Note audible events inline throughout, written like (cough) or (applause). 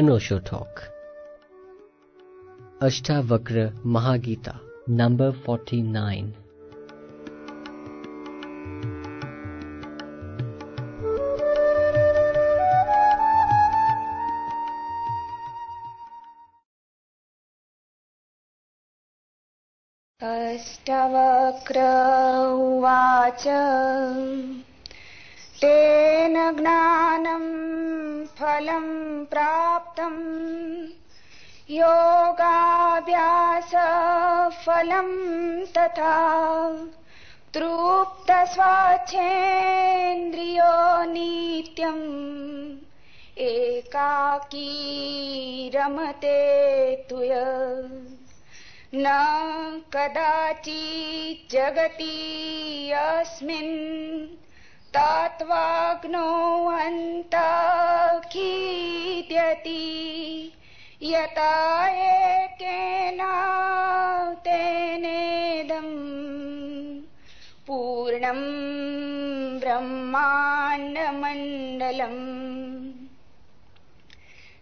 अनोशो talk Ashtavakra Mahageeta number 49 Ashtavakra उवाच तेन ज्ञान फलम प्रा प्राप्तम् योगाभ्यासफलं तथा तृप्तस्वाच्छेन्द्रियो नित्यम्। एकाकी रमते तुय। न कदाचित् जगति अस्मिन् तत्त्वाग्नो अन्तखीद्यति यता एकेन तेनेदम् पूर्णं ब्रह्माण्डमण्डलम्।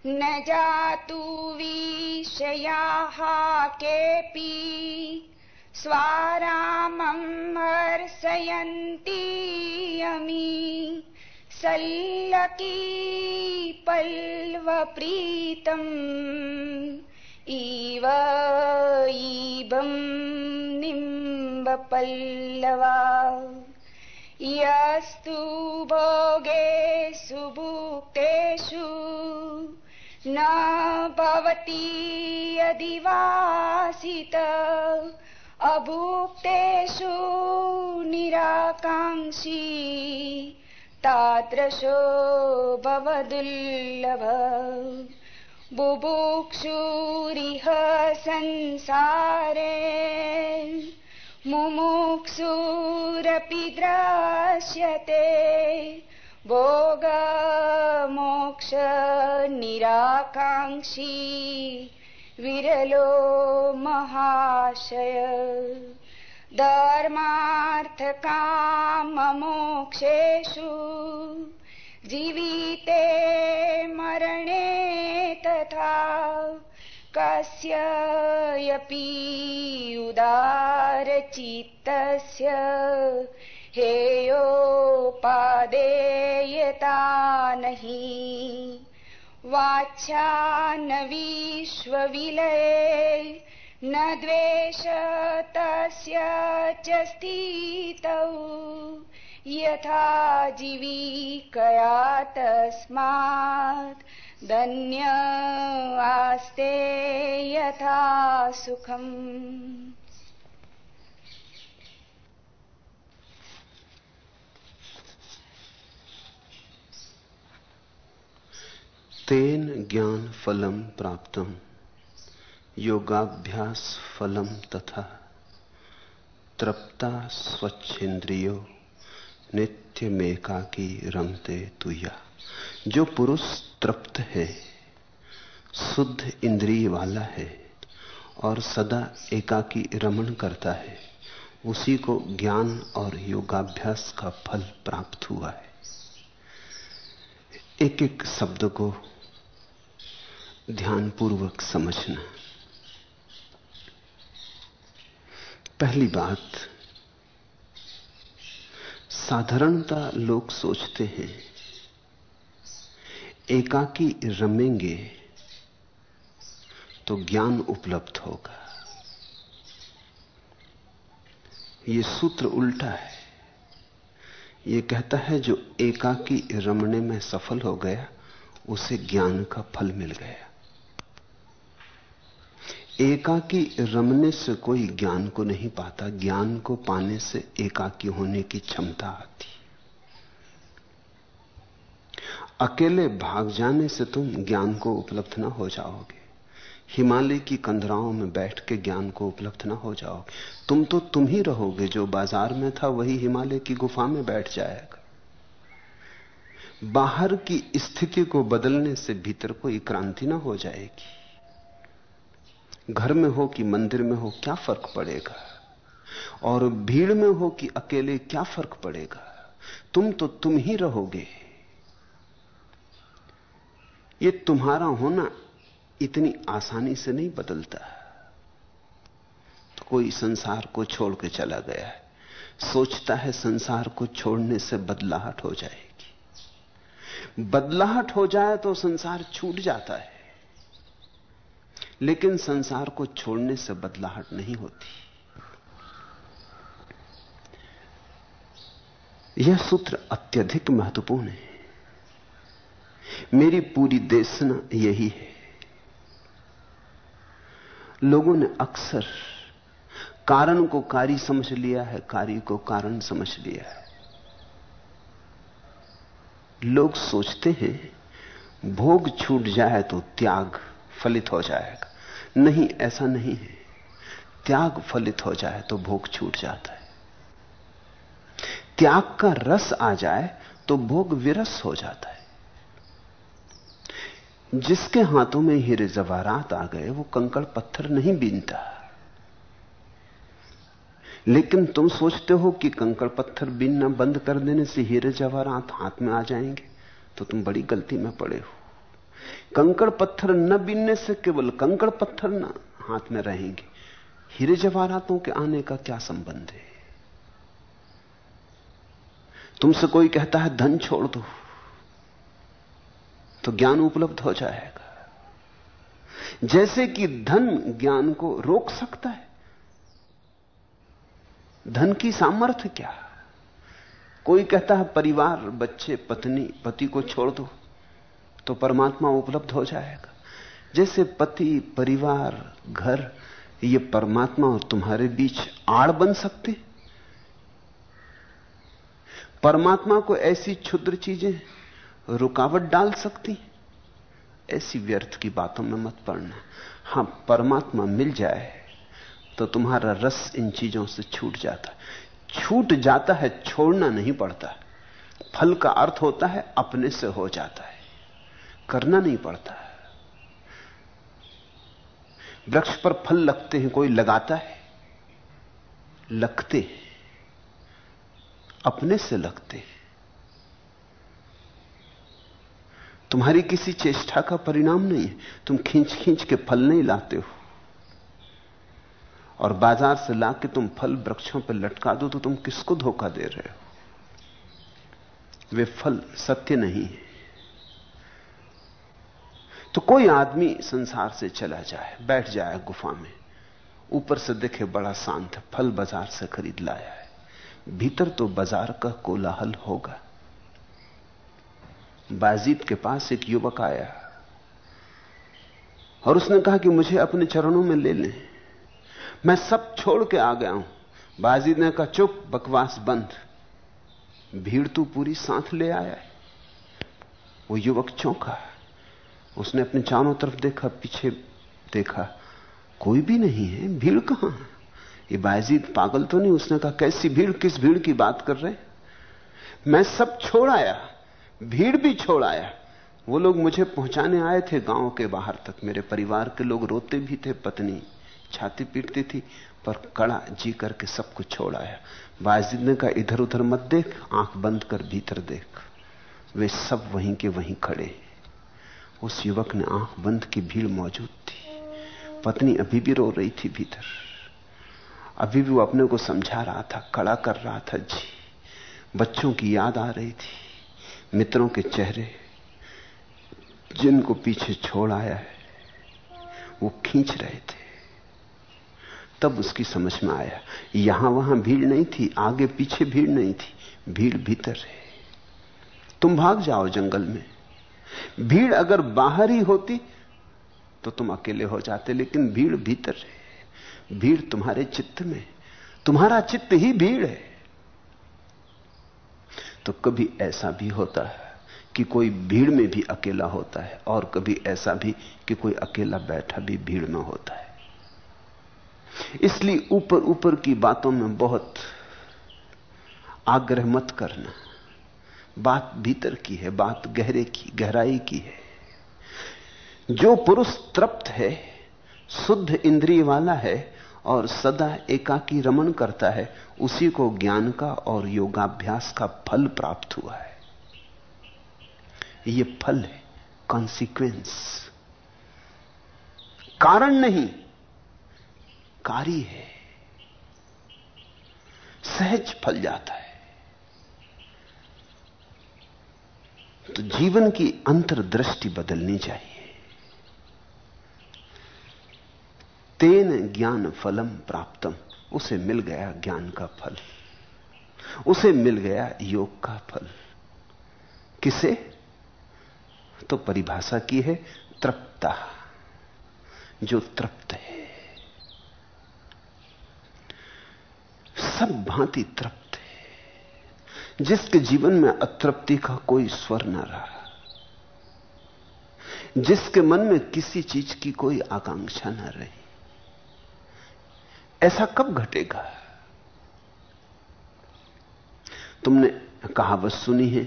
न जातु विषयाः केऽपि स्वारामं हर्षयन्ति यमि सल्लकी पल्वप्रीतम् इव ईबं निम्बपल्लवा यस्तु भोगेषु भुक्तेषु न भवति अधिवासित अभुक्तेषु निराकाङ्क्षी तादृशो भवदुर्लभ बुभुक्षुरिह संसारे मुमुक्षुरपि द्रश्यते। भोगमोक्ष निराकाङ्क्षी विरलो महाशय। धर्मार्थकाममोक्षेषु जीविते मरणे तथा कस्यपि उदारचित्तस्य हेयोपादेयता नहि वाच्या न विश्वविलये न द्वेष तस्य च स्थितौ। यथा जीविकया तस्मात्। धन्य आस्ते यथा सुखम् तेन ज्ञान फलम प्राप्तम। योगाभ्यास फलम तथा। तृप्ता स्वच्छेन्द्रियो नित्य मेका की रमते तुया। जो पुरुष तृप्त है, शुद्ध इंद्रिय वाला है और सदा एकाकी रमण करता है, उसी को ज्ञान और योगाभ्यास का फल प्राप्त हुआ है। एक एक शब्द को ध्यानपूर्वक समझना। पहली बात, साधारणता लोग सोचते हैं। एकाकी रमेंगे तो ज्ञान उपलब्ध होगा। यह सूत्र उल्टा है। यह कहता है जो एकाकी रमने में सफल हो गया, उसे ज्ञान का फल मिल गया। एकाकी रमने से कोई ज्ञान को नहीं पाता, ज्ञान को पाने से एकाकी होने की क्षमता आती। अकेले भाग जाने से तुम ज्ञान को उपलब्ध ना हो जाओगे। हिमालय की कंधराओं में बैठ के ज्ञान को उपलब्ध ना हो जाओगे। तुम तो तुम ही रहोगे जो बाज़ार में था, वही हिमालय की गुफा में बैठ जाएगा। बाहर की स्थिति को बदलने से भीतर कोई क्रांति ना हो जाएगी। घर में हो कि मंदिर में हो, क्या फ़र्क पड़ेगा? और भीड़ में हो कि अकेले, क्या फ़र्क पड़ेगा? तुम तो तुम ही रहोगे। ये तुम्हारा होना इतनी आसानी से नहीं बदलता। तो कोई संसार को छोड़ के चला गया है, सोचता है संसार को छोड़ने से बदलाहट हो जाएगी। बदलाहट हो जाए तो संसार छूट जाता है। लेकिन संसार को छोड़ने से बदलाहट नहीं होती। यह सूत्र अत्यधिक महत्वपूर्ण है। मेरी पूरी देशना यही है। लोगों ने अक्सर कारण को कार्य समझ लिया है कार्य को कारण समझ लिया है। लोग सोचते हैं, भोग छूट जाए तो त्याग फलित हो जाएगा। नहीं, ऐसा नहीं है। त्याग फलित हो जाए तो भोग छूट जाता है। त्याग का रस आ जाए तो भोग विरस हो जाता है। जिसके हाथों में हीरे जवारात आ गए, वो कंकड़ पत्थर नहीं बीनता। लेकिन तुम सोचते हो कि कंकड़ पत्थर बीनना बंद कर देने से हीरे जवाहरात हाथ में आ जाएँगे तो तुम बड़ी गलती में पड़े हो। कंकड़ पत्थर न बीनने से केवल कंकड़ पत्थर न हाथ में रहेंगे। हीरे जवाहरातों के आने का क्या संबंध है? तुमसे कोई कहता है, धन छोड़ दो तो ज्ञान उपलब्ध हो जाएगा। जैसे कि धन ज्ञान को रोक सकता है, धन की सामर्थ्य क्या? कोई कहता है, परिवार, बच्चे, पत्नी, पति को छोड़ दो तो परमात्मा उपलब्ध हो जाएगा। जैसे पति, परिवार, घर, ये परमात्मा और तुम्हारे बीच आड़ बन सकते परमात्मा को ऐसी क्षुद्र चीज़ें रुकावट डाल सकती ऐसी व्यर्थ की बातों में मत पड़ना। हाँ, परमात्मा मिल जाए तो तुम्हारा रस इन चीज़ों से छूट जाता। छूट जाता है, छोड़ना नहीं पड़ता। फल का अर्थ होता है, अपने से हो जाता है। करना नहीं पड़ता। वृक्ष पर फल लगते हैं, कोई लगाता है? लगते अपने से लगते हैं। तुम्हारी किसी चेष्टा का परिणाम नहीं है। तुम खींच खींच के फल नहीं लाते हो। और बाज़ार से ला के तुम फल वृक्षों पर लटका दो तो तुम किसको धोखा दे रहे हो? वे फल सत्य नहीं है। तो कोई आदमी संसार से चला जाए, बैठ जाए गुफा में, ऊपर से देखे बड़ा शांत फल बाज़ार से खरीद लाया है, भीतर तो बाज़ार का कोलाहल होगा। बाजीद के पास एक युवक आया और उसने कहा कि मुझे अपने चरणों में ले लें। मैं सब छोड़ के आ गया हूँ। बाजीद ने कहा, चुप, बकवास बंद। भीड़ तू पूरी साथ ले आया है। वो युवक चौंका। उसने अपने चारों तरफ़ देखा, पीछे देखा, कोई भी नहीं है, भीड़ कहाँ ये बाजीद पागल तो नहीं, उसने कहा, कैसी भीड़, किस भीड़ की बात कर रहे मैं सब छोड़ आया, भीड़ भी छोड़ आया। वो लोग मुझे पहुँचाने आए थे गाँव के बाहर तक। मेरे परिवार के लोग रोते भी थे, पत्नी छाती पीटती थी, पर कड़ा जी करके सब कुछ छोड़ आया। बाजिद ने कहा इधर उधर मत देख, आँख बंद कर, भीतर देख। वे सब वहीं के वहीं खड़े उस युवक ने आँख बंद की, भीड़ मौजूद थी। पत्नी अभी भी रो रही थी भीतर। अभी भी वो अपने को समझा रहा था, कड़ा कर रहा था, जी, बच्चों की याद आ रही थी, मित्रों के चेहरे, जिनको पीछे छोड़ आया है, वो खींच रहे थे। तब उसकी समझ में आया, यहाँ वहाँ भीड़ नहीं थी, आगे पीछे भीड़ नहीं थी, भीड़ भीतर है। तुम भाग जाओ जंगल में भीड़ अगर बाहर ही होती तो तुम अकेले हो जाते, लेकिन भीड़ भीतर है। भीड़ तुम्हारे चित्त में तुम्हारा चित्त ही भीड़ है। तो कभी ऐसा भी होता है कि कोई भीड़ में भी अकेला होता है, और कभी ऐसा भी कि कोई अकेला बैठा भी भीड़ में होता है। इसलिए ऊपर ऊपर की बातों में बहुत आग्रह मत करना। बात भीतर की है, बात गहरे की, गहराई की है। जो पुरुष तृप्त है, शुद्ध इंद्रिय वाला है और सदा एकाकी रमन करता है, उसी को ज्ञान का और योगाभ्यास का फल प्राप्त हुआ है। यह फल है कॉन्सिक्वेंस कारण नहीं कार्य है। सहज फल जाता है। तो जीवन की अंतर्दृष्टि बदलनी चाहिए। तेन ज्ञान फलम प्राप्तम, उसे मिल गया ज्ञान का फल। उसे मिल गया योग का फल। किसे? तो परिभाषा की है तृप्ता, जो तृप्त है। सब भांति तृप्त जिसके जीवन में अतृप्ति का कोई स्वर न रहा, जिसके मन में किसी चीज़ की कोई आकांक्षा न रही, ऐसा कब घटेगा? तुमने कहावत सुनी है,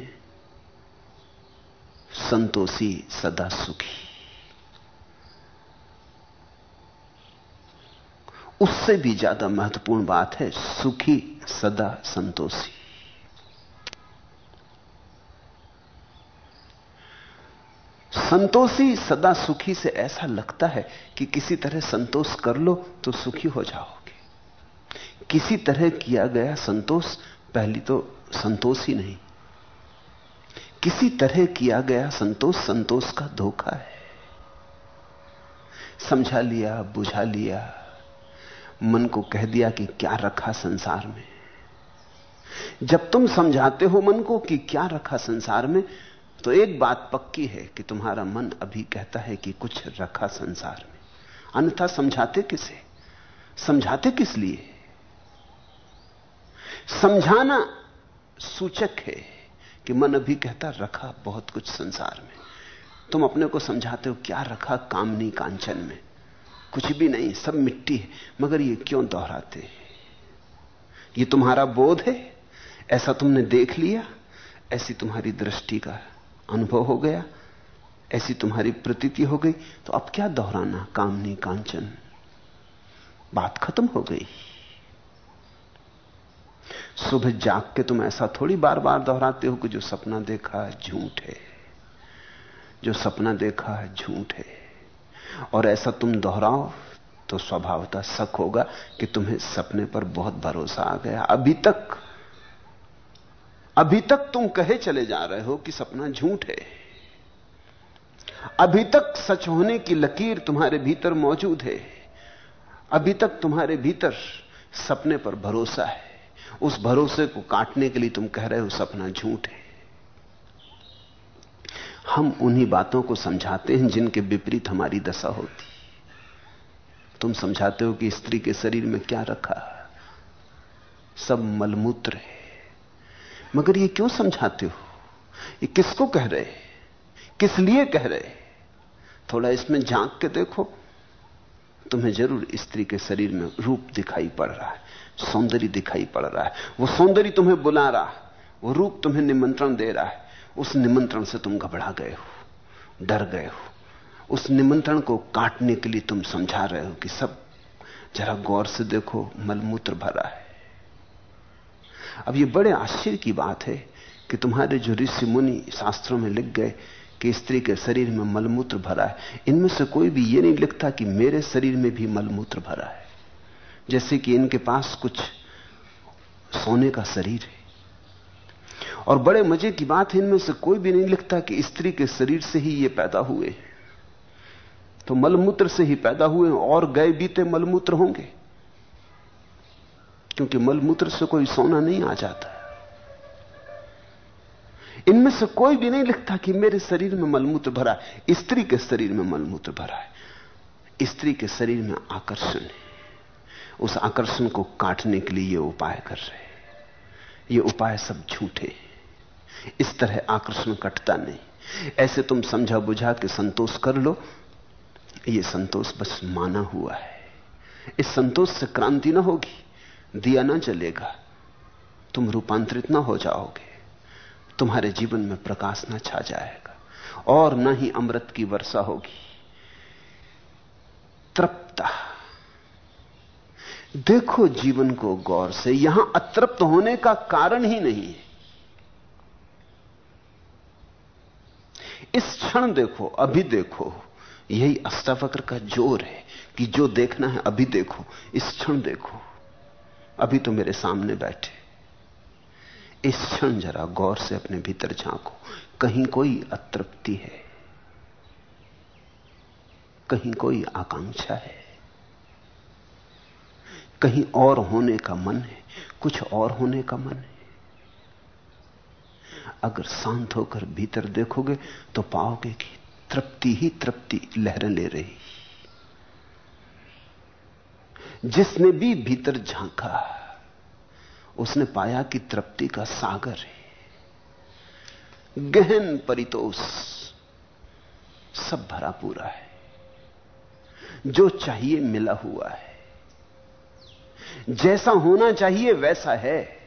संतोषी सदा सुखी। उससे भी ज़्यादा महत्वपूर्ण बात है, सुखी सदा संतोषी। संतोषी सदा सुखी से ऐसा लगता है कि किसी तरह संतोष कर लो तो सुखी हो जाओगे। किसी तरह किया गया संतोष, पहली तो संतोष ही नहीं। किसी तरह किया गया संतोष संतोष का धोखा है। समझा लिया, बुझा लिया, मन को कह दिया कि क्या रखा संसार में। जब तुम समझाते हो मन को कि क्या रखा संसार में तो एक बात पक्की है कि तुम्हारा मन अभी कहता है कि कुछ रखा संसार में। अन्यथा समझाते किसे? समझाते किस लिए? समझाना सूचक है कि मन अभी कहता रखा बहुत कुछ संसार में। तुम अपने को समझाते हो क्या रखा कामनी कांचन में? कुछ भी नहीं, सब मिट्टी है, मगर ये क्यों दोहराते? ये तुम्हारा बोध है? ऐसा तुमने देख लिया? ऐसी तुम्हारी दृष्टि का अनुभव हो गया, ऐसी तुम्हारी प्रतीति हो गई तो अब क्या दोहराना, कामनी कांचन? बात खत्म हो गई। सुबह जाग के तुम ऐसा थोड़ी बार बार दोहराते हो कि जो सपना देखा झूठ है। जो सपना देखा झूठ है। और ऐसा तुम दोहराओ तो स्वभावता शक होगा कि तुम्हें सपने पर बहुत भरोसा आ गया। अभी तक अभी तक तुम कहे चले जा रहे हो कि सपना झूठ है। अभी तक सच होने की लकीर तुम्हारे भीतर मौजूद है। अभी तक तुम्हारे भीतर सपने पर भरोसा है। उस भरोसे को काटने के लिए तुम कह रहे हो सपना झूठ है। हम उन्हीं बातों को समझाते हैं जिनके विपरीत हमारी दशा होती। तुम समझाते हो कि स्त्री के शरीर में क्या रखा? सब मलमूत्र है। मगर ये क्यों समझाते हो? ये किसको कह रहे किस लिए कह रहे थोड़ा इसमें झाँक के देखो। तुम्हें ज़रूर स्त्री के शरीर में रूप दिखाई पड़ रहा है, सौंदर्य दिखाई पड़ रहा है। वो सौंदर्य तुम्हें बुला रहा है, वो रूप तुम्हें निमंत्रण दे रहा है। उस निमंत्रण से तुम घबरा गए हो, डर गए हो। उस निमंत्रण को काटने के लिए तुम समझा रहे हो कि सब, जरा गौर से देखो, मलमूत्र भरा है। अब ये बड़े आश्चर्य की बात है कि तुम्हारे जो ऋषि मुनि शास्त्रों में लिख गए कि स्त्री के शरीर में मलमूत्र भरा है, इनमें से कोई भी ये नहीं लिखता कि मेरे शरीर में भी मलमूत्र भरा है। जैसे कि इनके पास कुछ सोने का शरीर है। और बड़े मज़े की बात है, इनमें से कोई भी नहीं लिखता कि स्त्री के शरीर से ही ये पैदा हुए तो मलमूत्र से ही पैदा हुए और गए बीते मलमूत्र होंगे। क्योंकि मलमूत्र से कोई सोना नहीं आ जाता इनमें से कोई भी नहीं लिखता कि मेरे शरीर में मलमूत्र भरा है। स्त्री के शरीर में मलमूत्र भरा है। स्त्री के शरीर में आकर्षण है। उस आकर्षण को काटने के लिए ये उपाय कर रहे ये उपाय सब झूठे इस तरह आकर्षण कटता नहीं। ऐसे तुम समझा बुझा के संतोष कर लो। ये संतोष बस माना हुआ है। इस संतोष से क्रांति ना होगी। दिया ना जलेगा। तुम रूपांतरित ना हो जाओगे। तुम्हारे जीवन में प्रकाश ना छा जाएगा। और ना ही अमृत की वर्षा होगी। तृप्ता। देखो जीवन को गौर से, यहाँ अतृप्त होने का कारण ही नहीं है। इस क्षण देखो, अभी देखो। यही अष्टावक्र का ज़ोर है कि जो देखना है, अभी देखो। इस क्षण देखो। अभी तो मेरे सामने बैठे। इस क्षण जरा गौर से अपने भीतर झांको। कहीं कोई अतृप्ति है? कहीं कोई आकांक्षा है? कहीं और होने का मन है? कुछ और होने का मन है? अगर शांत होकर भीतर देखोगे तो पाओगे कि तृप्ति ही तृप्ति लहरें ले रही जिसने भी भीतर झांका, उसने पाया कि तृप्ति का सागर है। गहन परितोष सब भरा पूरा है। जो चाहिए मिला हुआ है। जैसा होना चाहिए वैसा है।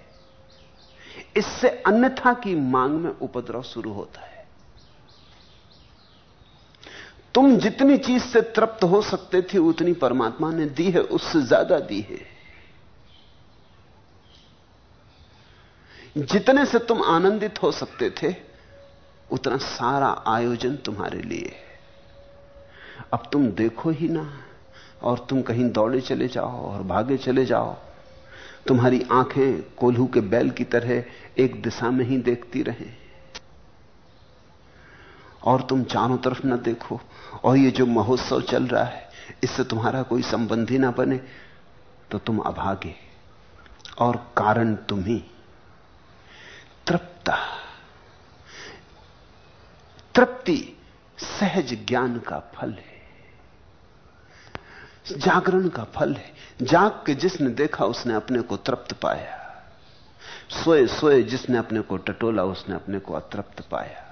इससे अन्यथा की मांग में उपद्रव शुरू होता है। तुम जितनी चीज़ से तृप्त हो सकते थे, उतनी परमात्मा ने दी है, उससे ज़्यादा दी है। जितने से तुम आनंदित हो सकते थे, उतना सारा आयोजन तुम्हारे लिए अब तुम देखो ही ना, और तुम कहीं दौड़े चले जाओ, और भागे चले जाओ। तुम्हारी आँखें कोल्हू के बैल की तरह एक दिशा में ही देखती रहे। और तुम चारों तरफ़ न देखो। और ये जो महोत्सव चल रहा है, इससे तुम्हारा कोई संबंधी ना बने तो तुम अभागे। और कारण तुम ही। तृप्ता। तृप्ति सहज ज्ञान का फल है। जागरण का फल है। जाग के जिसने देखा, उसने अपने को तृप्त पाया। सोए सोए जिसने अपने को टटोला, उसने अपने को अतृप्त पाया।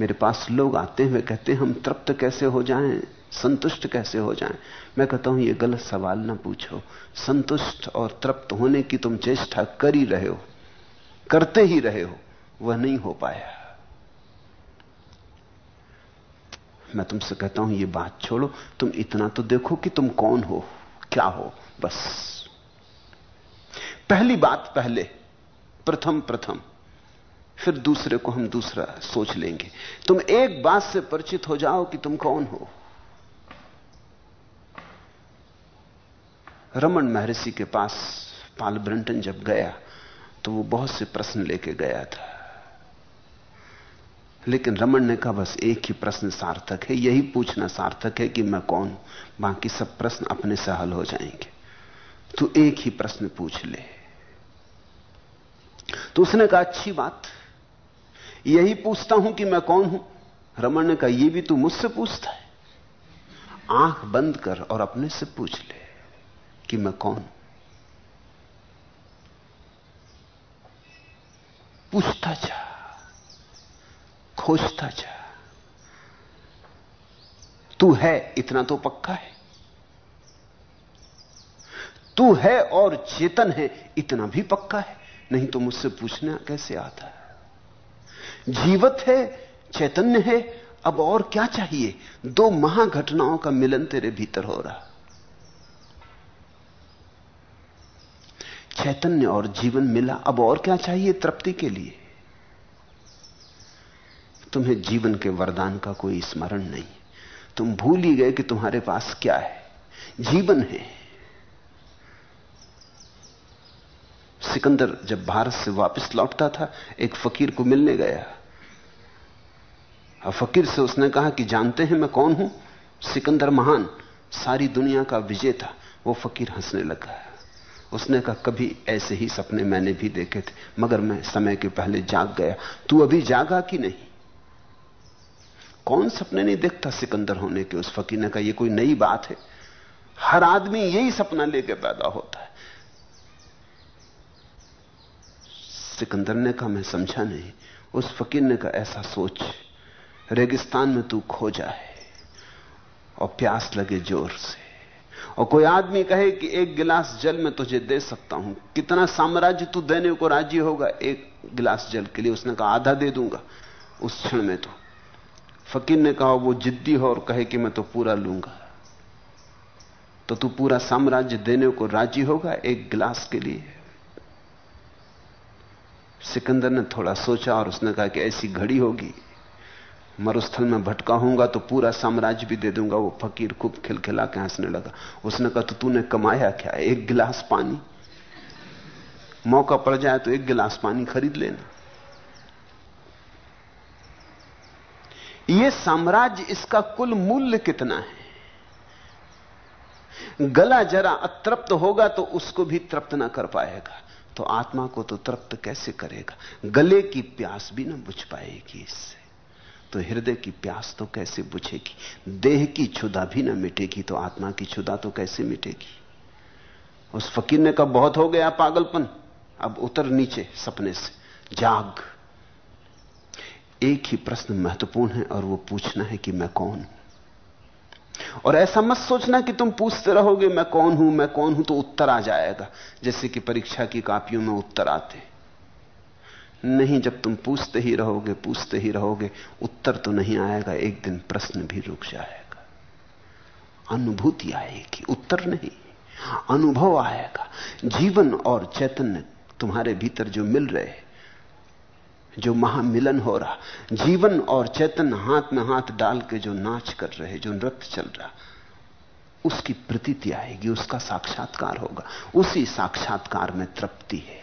मेरे पास लोग आते हैं, वे कहते हैं, हम तृप्त कैसे हो जाएँ? संतुष्ट कैसे हो जाएँ? मैं कहता हूँ, ये गलत सवाल ना पूछो। संतुष्ट और तृप्त होने की तुम चेष्टा कर ही रहे हो, करते ही रहे हो, वह नहीं हो पाया। मैं तुमसे कहता हूँ, ये बात छोड़ो, तुम इतना तो देखो कि तुम कौन हो, क्या हो, बस। पहली बात पहले, प्रथम प्रथम। फिर दूसरे को हम दूसरा सोच लेंगे। तुम एक बात से परिचित हो जाओ कि तुम कौन हो। रमन महर्षि के पास पाल ब्रंटन जब गया तो वो बहुत से प्रश्न लेके गया था। लेकिन रमन ने कहा, बस एक ही प्रश्न सार्थक है, यही पूछना सार्थक है कि मैं कौन, बाकी सब प्रश्न अपने से हल हो जाएँगे। तू एक ही प्रश्न पूछ ले। तो उसने कहा, अच्छी बात यही पूछता हूँ कि मैं कौन हूँ? रमन ने कहा यह भी तू मुझसे पूछता है। आँख बंद कर और अपने से पूछ ले कि मैं कौन पूछता जा, खोजता जा। तू है, इतना तो पक्का है। तू है और चेतन है, इतना भी पक्का है। नहीं तो मुझसे पूछना कैसे आता है? जीवत है, चैतन्य है, अब और क्या चाहिए? दो महाघटनाओं का मिलन तेरे भीतर हो रहा। चैतन्य और जीवन मिला, अब और क्या चाहिए तृप्ति के लिए? तुम्हें जीवन के वरदान का कोई स्मरण नहीं। तुम भूल ही गए कि तुम्हारे पास क्या है। जीवन है। सिकंदर जब भारत से वापस लौटता था, एक फकीर को मिलने गया। और फकीर से उसने कहा कि जानते हैं मैं कौन हूँ? सिकंदर महान, सारी दुनिया का विजेता वो फकीर हंसने लगा। उसने कहा, कभी ऐसे ही सपने मैंने भी देखे थे, मगर मैं समय के पहले जाग गया। तू अभी जागा कि नहीं? कौन सपने नहीं देखता सिकंदर होने के? उस फकीर ने कहा यह कोई नई बात है। हर आदमी यही सपना लेके पैदा होता है। सिकंदर ने कहा, मैं समझा नहीं। उस फकीर ने कहा, ऐसा सोच। रेगिस्तान में तू खो जाए और प्यास लगे ज़ोर से। और कोई आदमी कहे कि एक गिलास जल में तुझे दे सकता हूँ। कितना साम्राज्य तू देने को राज़ी होगा, एक गिलास जल के लिए उसने कहा, आधा दे दूँगा। उस क्षण में तो। फकीर ने कहा, वो जिद्दी हो और कहे कि मैं तो पूरा लूँगा। तो तू पूरा साम्राज्य देने को राज़ी होगा, एक गिलास के लिए? सिकंदर ने थोड़ा सोचा और उसने कहा कि ऐसी घड़ी होगी, मरुस्थल में भटका होऊँगा तो पूरा साम्राज्य भी दे दूँगा। वो फकीर खूब खिलखिला के हंसने लगा। उसने कहा तो तूने कमाया क्या? एक गिलास पानी? मौका पड़ जाए तो एक गिलास पानी खरीद लेना। ये साम्राज्य इसका कुल मूल्य कितना है? गला जरा अतृप्त होगा तो उसको भी तृप्त ना कर पाएगा। तो आत्मा को तो तृप्त कैसे करेगा? गले की प्यास भी ना बुझ पाएगी इससे। तो हृदय की प्यास तो कैसे बुझेगी? देह की क्षुदा भी ना मिटेगी तो आत्मा की क्षुदा तो कैसे मिटेगी? उस फकीर ने कहा, बहुत हो गया पागलपन। अब उतर नीचे सपने से। जाग। एक ही प्रश्न महत्वपूर्ण है और वो पूछना है कि मैं कौन हूँ? और ऐसा मत सोचना कि तुम पूछते रहोगे, मैं कौन हूँ, मैं कौन हूँ तो उत्तर आ जाएगा। जैसे कि परीक्षा की कापियों में उत्तर आते नहीं, जब तुम पूछते ही रहोगे, पूछते ही रहोगे, उत्तर तो नहीं आएगा, एक दिन प्रश्न भी रुक जाएगा। अनुभूति आएगी, उत्तर नहीं, अनुभव आएगा। जीवन और चैतन्य तुम्हारे भीतर जो मिल रहे जो महामिलन हो रहा, जीवन और चेतन हाथ में हाथ डाल के जो नाच कर रहे, जो नृत्य चल रहा, उसकी प्रतीति आएगी, उसका साक्षात्कार होगा, उसी साक्षात्कार में तृप्ति है।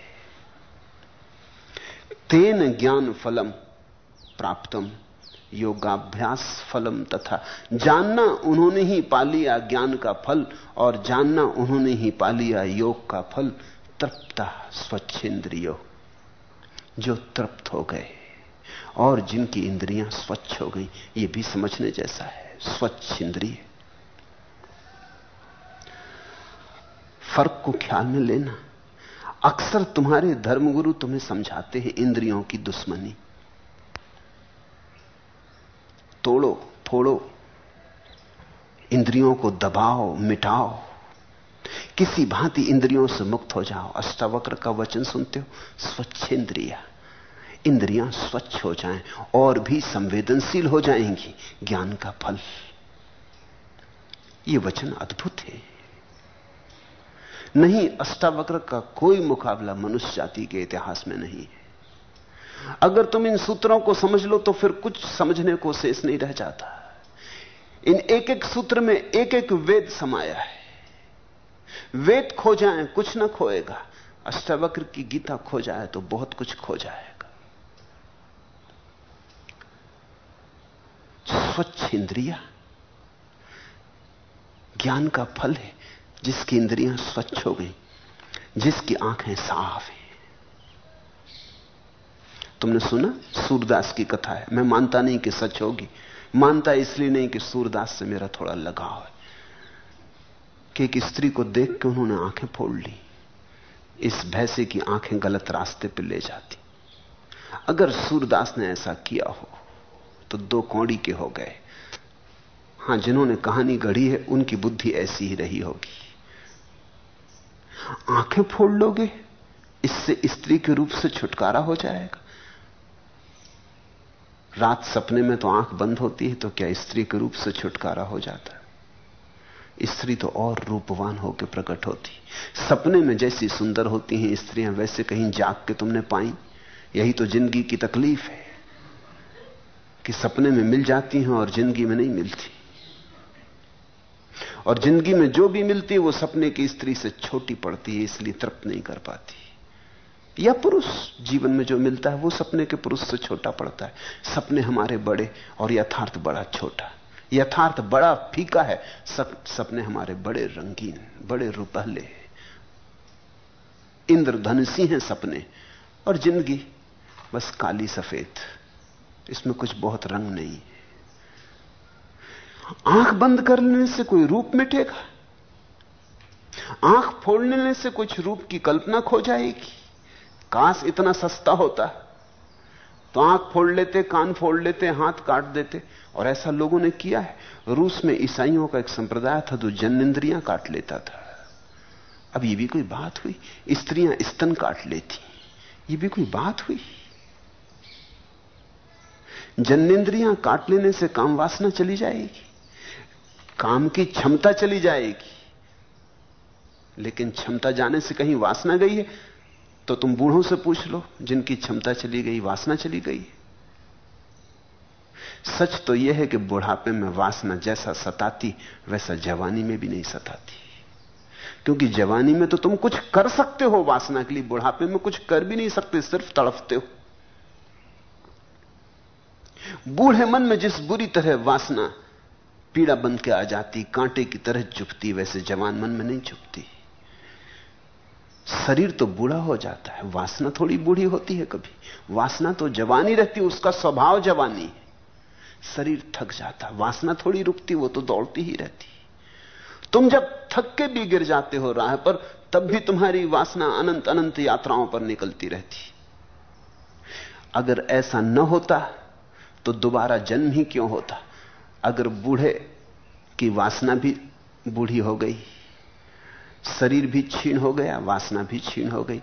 तेन ज्ञान फलम प्राप्तम, योगाभ्यास फलम तथा। जानना उन्होंने ही पा लिया ज्ञान का फल, और जानना उन्होंने ही पा लिया योग का फल। तृप्ता स्वच्छ इंद्रियो जो तृप्त हो गए और जिनकी इंद्रियाँ स्वच्छ हो गई, ये भी समझने जैसा है। स्वच्छ इंद्रिय। फ़र्क को ख्याल में लेना। अक्सर तुम्हारे धर्मगुरु तुम्हें समझाते हैं इंद्रियों की दुश्मनी। तोड़ो, फोड़ो। इंद्रियों को दबाओ, मिटाओ। किसी भांति इंद्रियों से मुक्त हो जाओ। अष्टावक्र का वचन सुनते हो, स्वच्छ इंद्रिया। इंद्रियाँ स्वच्छ हो जाएँ और भी संवेदनशील हो जाएँगी, ज्ञान का फल। यह वचन अद्भुत है। नहीं, अष्टावक्र का कोई मुकाबला मनुष्य जाति के इतिहास में नहीं है। अगर तुम इन सूत्रों को समझ लो तो फिर कुछ समझने को शेष नहीं रह जाता। इन एक एक सूत्र में एक एक वेद समाया है। वेद खो जाए, कुछ ना खोएगा। अष्टावक्र की गीता खो जाए तो बहुत कुछ खो जाएगा। स्वच्छ इंद्रिया ज्ञान का फल है, जिसकी इंद्रियाँ स्वच्छ हो गई, जिसकी आँखें साफ़ हैं। तुमने सुना? सूरदास की कथा है। मैं मानता नहीं कि सच होगी। मानता इसलिए नहीं कि सूरदास से मेरा थोड़ा लगाव है, कि एक स्त्री को देख के उन्होंने आँखें फोड़ ली। इस भय की आँखें गलत रास्ते पर ले जाती। अगर सूरदास ने ऐसा किया हो तो दो कौड़ी के हो गए। हाँ, जिन्होंने कहानी गढ़ी है, उनकी बुद्धि ऐसी ही रही होगी। आँखें फोड़ लोगे, इससे स्त्री के रूप से छुटकारा हो जाएगा। रात सपने में तो आँख बंद होती है तो क्या स्त्री के रूप से छुटकारा हो जाता? है स्त्री तो और रूपवान होकर प्रकट होती। सपने में जैसी सुंदर होती हैं स्त्रियाँ, वैसे कहीं जाग के तुमने पाई। यही तो ज़िंदगी की तकलीफ़ है। कि सपने में मिल जाती हैं और ज़िंदगी में नहीं मिलती। और ज़िंदगी में जो भी मिलती है, वो सपने की स्त्री से छोटी पड़ती है, इसलिए तृप्त नहीं कर पाती। या पुरुष जीवन में जो मिलता है, वो सपने के पुरुष से छोटा पड़ता है। सपने हमारे बड़े और यथार्थ बड़ा छोटा। यथार्थ बड़ा फीका है सब सपने हमारे बड़े रंगीन, बड़े रुपहले। इंद्रधनुषी हैं सपने, और ज़िंदगी बस काली सफ़ेद। इसमें कुछ बहुत रंग नहीं है। आँख बंद कर लेने से कोई रूप मिटेगा? आँख फोड़ लेने से कुछ रूप की कल्पना खो जाएगी? काश इतना सस्ता होता तो आँख फोड़ लेते, कान फोड़ लेते, हाथ काट देते, और ऐसा लोगों ने किया है। रूस में ईसाइयों का एक संप्रदाय था जो जन्नेन्द्रियाँ काट लेता था। अब ये भी कोई बात हुई? स्त्रियाँ स्तन काट लेती। ये भी कोई बात हुई? जन्नेन्द्रियाँ काट लेने से काम वासना चली जाएगी, काम की क्षमता चली जाएगी। लेकिन क्षमता जाने से कहीं वासना गई है तो तुम बूढ़ों से पूछ लो, जिनकी क्षमता चली गई, वासना चली गई सच तो यह है कि बुढ़ापे में वासना जैसा सताती, वैसा जवानी में भी नहीं सताती। क्योंकि जवानी में तो तुम कुछ कर सकते हो वासना के लिए, बुढ़ापे में कुछ कर भी नहीं सकते, सिर्फ़ तड़फते हो। बूढ़े मन में जिस बुरी तरह वासना, पीड़ा बन के आ जाती, कांटे की तरह चुपती वैसे जवान मन में नहीं चुपती शरीर तो बूढ़ा हो जाता है, वासना थोड़ी बूढ़ी होती है कभी। वासना तो जवानी रहती, उसका स्वभाव जवानी है। शरीर थक जाता, वासना थोड़ी रुकती, वो तो दौड़ती ही रहती। तुम जब थक के भी गिर जाते हो राह पर, तब भी तुम्हारी वासना अनंत अनंत यात्राओं पर निकलती रहती। अगर ऐसा न होता तो दोबारा जन्म ही क्यों होता? अगर बूढ़े की वासना भी बूढ़ी हो गई, शरीर भी छीन हो गया, वासना भी छीन हो गई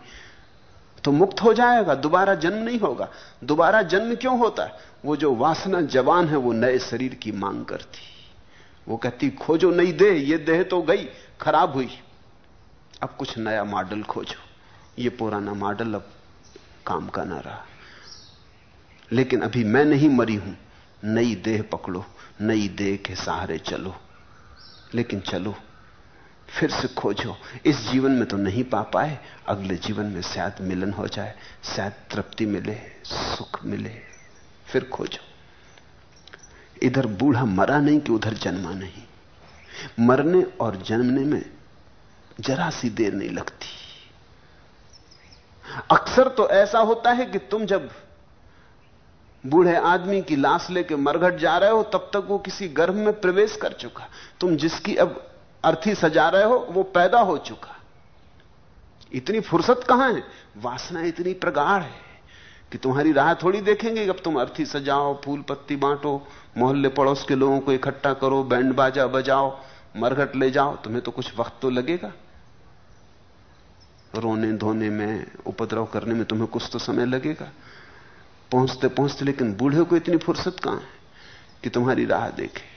तो मुक्त हो जाएगा, दोबारा जन्म नहीं होगा। दोबारा जन्म क्यों होता? है वो जो वासना जवान है, वो नए शरीर की मांग करती। वो कहती, खोजो नई देह, ये देह तो गई, खराब हुई। अब कुछ नया मॉडल खोजो। ये पुराना मॉडल अब काम का ना रहा। लेकिन अभी मैं नहीं मरी हूँ। नई देह पकड़ो, नई देह के सहारे चलो। लेकिन चलो, फिर से खोजो। इस जीवन में तो नहीं पा पाए, अगले जीवन में शायद मिलन हो जाए, शायद तृप्ति मिले, सुख मिले। फिर खोजो। इधर बूढ़ा मरा नहीं कि उधर जन्मा नहीं। मरने और जन्मने में जरा सी देर नहीं लगती। अक्सर तो ऐसा होता है कि तुम जब बूढ़े आदमी की लाश लेके मरघट जा रहे हो, तब तक वो किसी गर्भ में प्रवेश कर चुका। तुम जिसकी अब अर्थी सजा रहे हो, वो पैदा हो चुका। इतनी फुर्सत कहाँ है? वासना इतनी प्रगाढ़ है कि तुम्हारी राह थोड़ी देखेंगे अब तुम अर्थी सजाओ, फूल पत्ती बांटो, मोहल्ले पड़ोस के लोगों को इकट्ठा करो, बैंड बाजा बजाओ, मरघट ले जाओ। तुम्हें तो कुछ वक्त तो लगेगा। रोने धोने में, उपद्रव करने में तुम्हें कुछ तो समय लगेगा। पहुँचते पहुँचते, लेकिन बूढ़े को इतनी फुर्सत कहाँ है कि तुम्हारी राह देखे?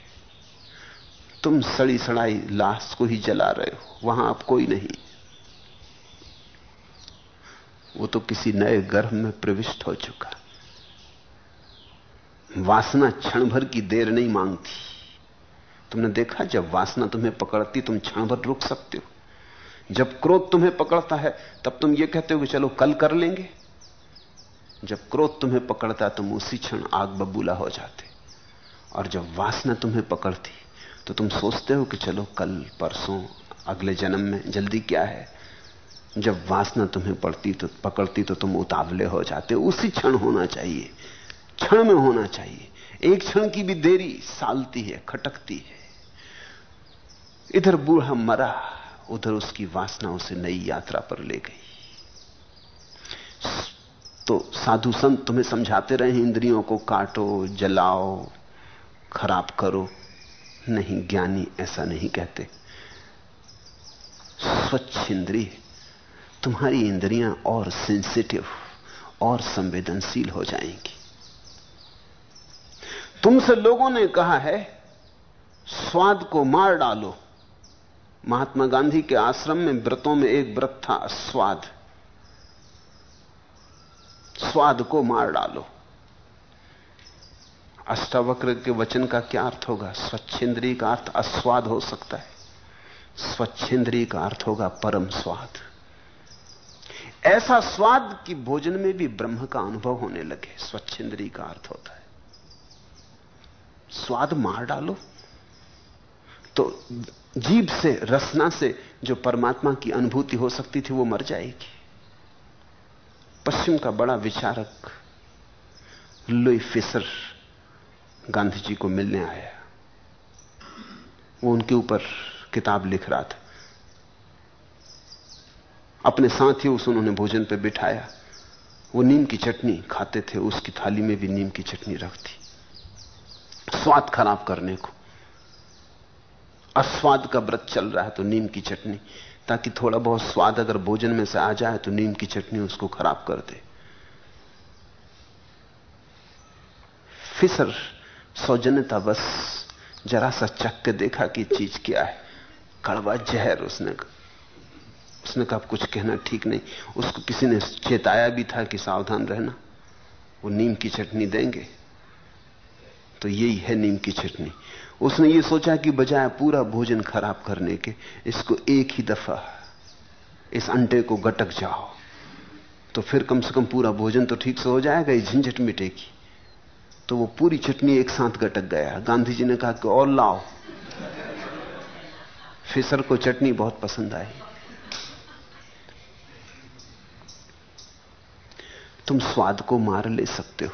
तुम सड़ी सड़ाई लाश को ही जला रहे हो, वहाँ अब कोई नहीं। वो तो किसी नए गर्भ में प्रविष्ट हो चुका। वासना क्षण भर की देर नहीं मांगती। तुमने देखा, जब वासना तुम्हें पकड़ती, तुम क्षण भर रुक सकते हो। जब क्रोध तुम्हें पकड़ता है, तब तुम ये कहते हो कि चलो कल कर लेंगे। जब क्रोध तुम्हें पकड़ता तुम उसी क्षण आग बबूला हो जाते। और जब वासना तुम्हें पकड़ती तो तुम सोचते हो कि चलो कल, परसों, अगले जन्म में जल्दी क्या है? जब वासना तुम्हें पड़ती तो पकड़ती तो तुम उतावले हो जाते। उसी क्षण होना चाहिए। क्षण में होना चाहिए। एक क्षण की भी देरी सालती है, खटकती है। इधर बूढ़ा मरा, उधर उसकी वासना उसे नई यात्रा पर ले गई। तो साधु संत तुम्हें समझाते रहे, इंद्रियों को काटो, जलाओ, खराब करो। नहीं ज्ञानी ऐसा नहीं कहते। स्वच्छ इंद्रिय। तुम्हारी इंद्रियाँ और सेंसिटिव और संवेदनशील हो जाएँगी। तुमसे लोगों ने कहा है, स्वाद को मार डालो। महात्मा गांधी के आश्रम में, व्रतों में एक व्रत था, स्वाद। स्वाद को मार डालो। अष्टावक्र के वचन का क्या अर्थ होगा? स्वच्छेंद्रीय का अर्थ अस्वाद हो सकता है। स्वच्छेंद्रीय का अर्थ होगा परम स्वाद। ऐसा स्वाद कि भोजन में भी ब्रह्म का अनुभव होने लगे। स्वच्छेंद्रीय का अर्थ होता है। स्वाद मार डालो। तो जीव से, रसना से जो परमात्मा की अनुभूति हो सकती थी, वो मर जाएगी। पश्चिम का बड़ा विचारक, लुई फिसर गांधी जी को मिलने आया। वो उनके ऊपर किताब लिख रहा था। अपने साथ ही उस उन्होंने भोजन पर बिठाया। वो नीम की चटनी खाते थे, उसकी थाली में भी नीम की चटनी रखती स्वाद खराब करने को। अस्वाद का व्रत चल रहा है तो नीम की चटनी। ताकि थोड़ा बहुत स्वाद अगर भोजन में से आ जाए तो नीम की चटनी उसको खराब कर दे। फिसर सौजन्यता बस जरा सा चक के देखा कि चीज़ क्या है। कड़वा जहर उसने उसने कहा कुछ कहना ठीक नहीं। उसको किसी ने चेताया भी था कि सावधान रहना। वो नीम की चटनी देंगे। तो यही है नीम की चटनी। उसने ये सोचा कि बजाय पूरा भोजन खराब करने के, इसको एक ही दफ़ा, इस अंडे को गटक जाओ। तो फिर कम से कम पूरा भोजन तो ठीक से हो जाएगा, ये झंझट मिटेगी। तो वो पूरी चटनी एक साथ गटक गया। गांधी जी ने कहा कि और लाओ। फिसर को चटनी बहुत पसंद आई। तुम स्वाद को मार ले सकते हो।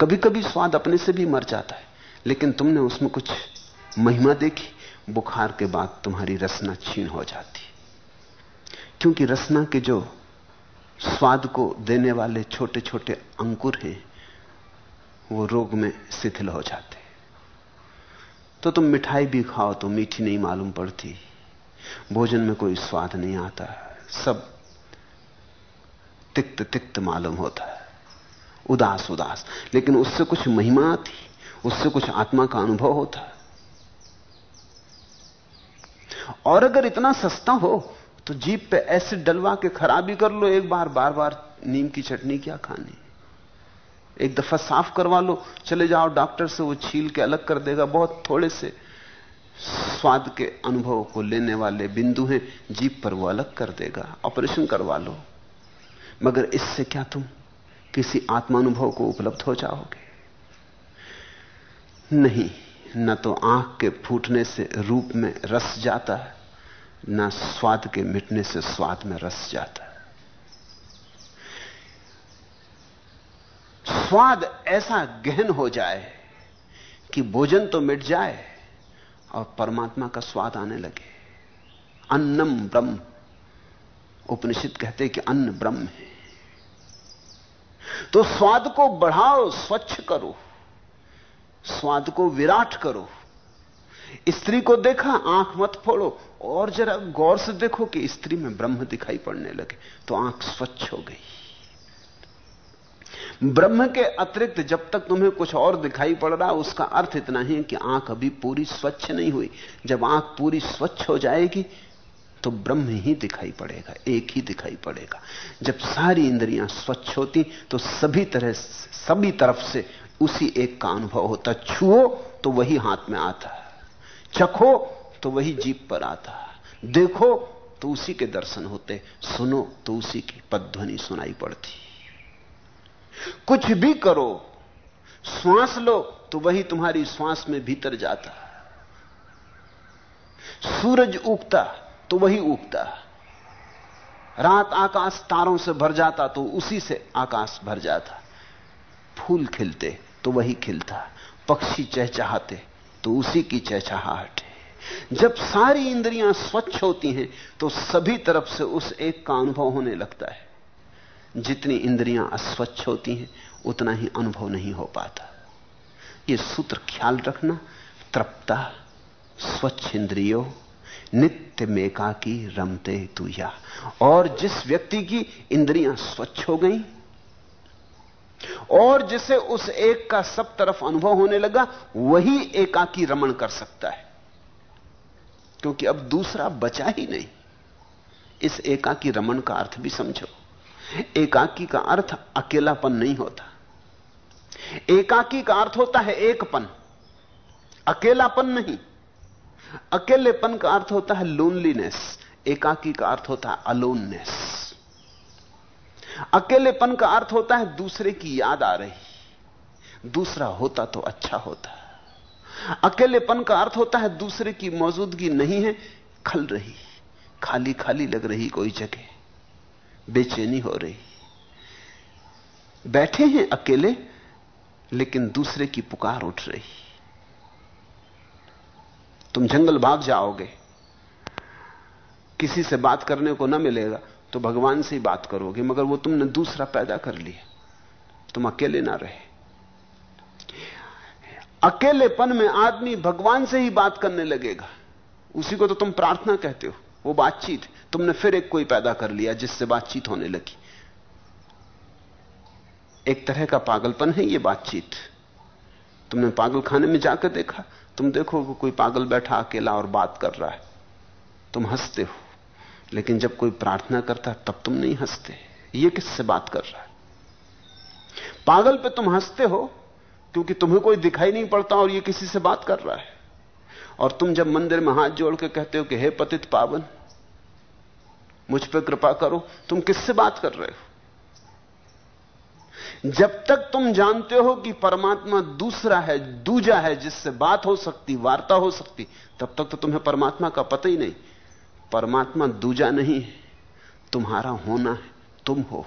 कभी कभी स्वाद अपने से भी मर जाता है। लेकिन तुमने उसमें कुछ महिमा देखी? बुखार के बाद तुम्हारी रसना छीन हो जाती। क्योंकि रसना के जो स्वाद को देने वाले छोटे छोटे अंकुर हैं, वो रोग में शिथिल हो जाते। तो तुम मिठाई भी खाओ तो मीठी नहीं मालूम पड़ती। भोजन में कोई स्वाद नहीं आता। सब तिक्त तिक्त मालूम होता है। उदास उदास लेकिन उससे कुछ महिमा आती। उससे कुछ आत्मा का अनुभव होता है। और अगर इतना सस्ता हो तो जीप पे एसिड डलवा के खराबी कर लो, एक बार बार बार नीम की चटनी क्या खानी? एक दफ़ा साफ़ करवा लो, चले जाओ डॉक्टर से, वो छील के अलग कर देगा। बहुत थोड़े से स्वाद के अनुभव को लेने वाले बिंदु हैं, जीप पर वो अलग कर देगा। ऑपरेशन करवा लो। मगर इससे क्या तुम किसी आत्मानुभव को उपलब्ध हो जाओगे? नहीं, न तो आँख के फूटने से रूप में रस जाता है, न स्वाद के मिटने से स्वाद में रस जाता है। स्वाद ऐसा गहन हो जाए कि भोजन तो मिट जाए और परमात्मा का स्वाद आने लगे। अन्नम ब्रह्म। उपनिषद कहते कि अन्न ब्रह्म है। तो स्वाद को बढ़ाओ, स्वच्छ करो। स्वाद को विराट करो। स्त्री को देखा, आँख मत फोड़ो, और जरा गौर से देखो कि स्त्री में ब्रह्म दिखाई पड़ने लगे तो आँख स्वच्छ हो गई। ब्रह्म के अतिरिक्त जब तक तुम्हें कुछ और दिखाई पड़ रहा, उसका अर्थ इतना ही कि आँख अभी पूरी स्वच्छ नहीं हुई। जब आँख पूरी स्वच्छ हो जाएगी तो ब्रह्म ही दिखाई पड़ेगा, एक ही दिखाई पड़ेगा। जब सारी इंद्रियाँ स्वच्छ होती तो सभी तरह सभी तरफ़ से उसी एक का अनुभव होता। छुओ तो वही हाथ में आता। चखो तो वही जीप पर आता। देखो तो उसी के दर्शन होते। सुनो तो उसी की पदध्वनि सुनाई पड़ती। कुछ भी करो, श्वास लो तो वही तुम्हारी श्वास में भीतर जाता। सूरज उगता तो वही उगता। रात आकाश तारों से भर जाता तो उसी से आकाश भर जाता। फूल खिलते तो वही खिलता पक्षी चहचहाते तो उसी की चहचहाहट है। जब सारी इंद्रियाँ स्वच्छ होती हैं तो सभी तरफ़ से उस एक का अनुभव होने लगता है। जितनी इंद्रियाँ अस्वच्छ होती हैं, उतना ही अनुभव नहीं हो पाता। यह सूत्र ख्याल रखना, तृप्ता, स्वच्छ इंद्रियो, नित्य मेका की रमते तुया। और जिस व्यक्ति की इंद्रियाँ स्वच्छ हो गई और जिसे उस एक का सब तरफ़ अनुभव होने लगा, वही एकाकी रमण कर सकता है। क्योंकि अब दूसरा बचा ही नहीं। इस एकाकी रमण का अर्थ भी समझो। एकाकी का अर्थ अकेलापन नहीं होता। एकाकी का अर्थ होता है एकपन। अकेलापन नहीं। अकेलेपन का अर्थ होता है लोनलीनेस एकाकी का अर्थ होता है अलोननेस अकेलेपन का अर्थ होता है दूसरे की याद आ रही। दूसरा होता तो अच्छा होता। अकेलेपन का अर्थ होता है दूसरे की मौजूदगी नहीं है, खल रही। खाली खाली लग रही कोई जगह। बेचैनी हो रही। बैठे हैं अकेले, लेकिन दूसरे की पुकार उठ रही। तुम जंगल भाग जाओगे। किसी से बात करने को ना मिलेगा। तो भगवान से ही बात करोगे, मगर वो तुमने दूसरा पैदा कर लिया। तुम अकेले ना रहे। अकेलेपन में आदमी भगवान से ही बात करने लगेगा। उसी को तो तुम प्रार्थना कहते हो। वो बातचीत, तुमने फिर एक कोई पैदा कर लिया जिससे बातचीत होने लगी। एक तरह का पागलपन है ये बातचीत। तुमने पागल खाने में जाकर देखा, तुम देखो कोई पागल बैठा अकेला और बात कर रहा है। तुम हँसते हो। लेकिन जब कोई प्रार्थना करता तब तुम नहीं हँसते। ये किससे बात कर रहा है? पागल पे तुम हँसते हो, क्योंकि तुम्हें कोई दिखाई नहीं पड़ता और ये किसी से बात कर रहा है। और तुम जब मंदिर में हाथ जोड़ के कहते हो कि, हे पतित पावन, मुझ पर कृपा करो। तुम किससे बात कर रहे हो? जब तक तुम जानते हो कि परमात्मा दूसरा है, दूजा है, जिससे बात हो सकती, वार्ता हो सकती, तब तक तो तुम्हें परमात्मा का पता ही नहीं। परमात्मा दूजा नहीं है, तुम्हारा होना है, तुम हो।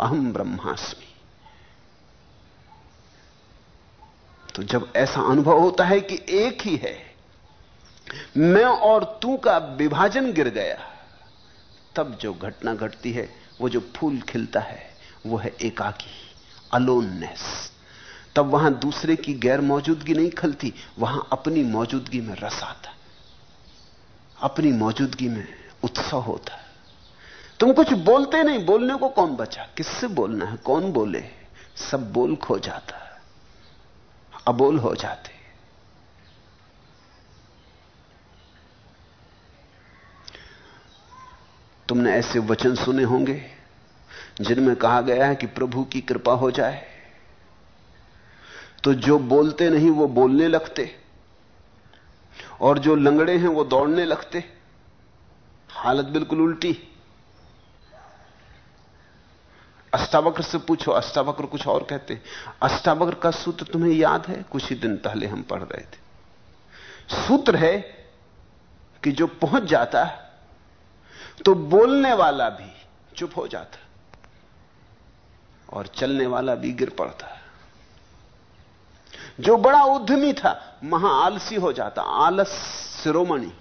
अहम ब्रह्मास्मि। तो जब ऐसा अनुभव होता है कि एक ही है, मैं और तू का विभाजन गिर गया, तब जो घटना घटती है, वो जो फूल खिलता है, वो है एकाकी अलोननेस तब वहाँ दूसरे की गैर मौजूदगी नहीं खलती, वहाँ अपनी मौजूदगी में रस आता। अपनी मौजूदगी में उत्सव होता है। तुम कुछ बोलते नहीं, बोलने को कौन बचा? किससे बोलना है? कौन बोले? सब बोल खो जाता अबोल हो जाते। तुमने ऐसे वचन सुने होंगे, जिनमें कहा गया है कि प्रभु की कृपा हो जाए। तो जो बोलते नहीं, वो बोलने लगते। और जो लंगड़े हैं वो दौड़ने लगते। हालत बिल्कुल उल्टी। अष्टावक्र से पूछो, अष्टावक्र कुछ और कहते अष्टावक्र का सूत्र तुम्हें याद है? कुछ ही दिन पहले हम पढ़ रहे थे। सूत्र है कि जो पहुँच जाता है तो बोलने वाला भी चुप हो जाता और चलने वाला भी गिर पड़ता। जो बड़ा उद्यमी था, महा आलसी हो जाता, आलस शिरोमणि।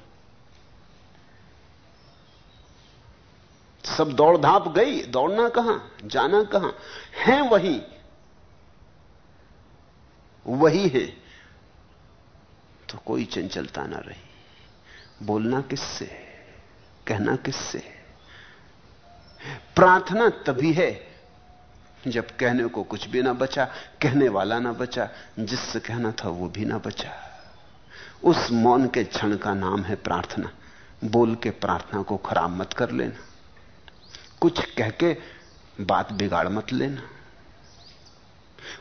सब दौड़ धाप गई, दौड़ना कहाँ, जाना कहाँ? है वही वही है। तो कोई चंचलता ना रही। बोलना किससे? कहना किससे? प्रार्थना तभी है जब कहने को कुछ भी ना बचा, कहने वाला ना बचा, जिससे कहना था वो भी ना बचा। उस मौन के क्षण का नाम है प्रार्थना। बोल के प्रार्थना को खराब मत कर लेना। कुछ कह के बात बिगाड़ मत लेना।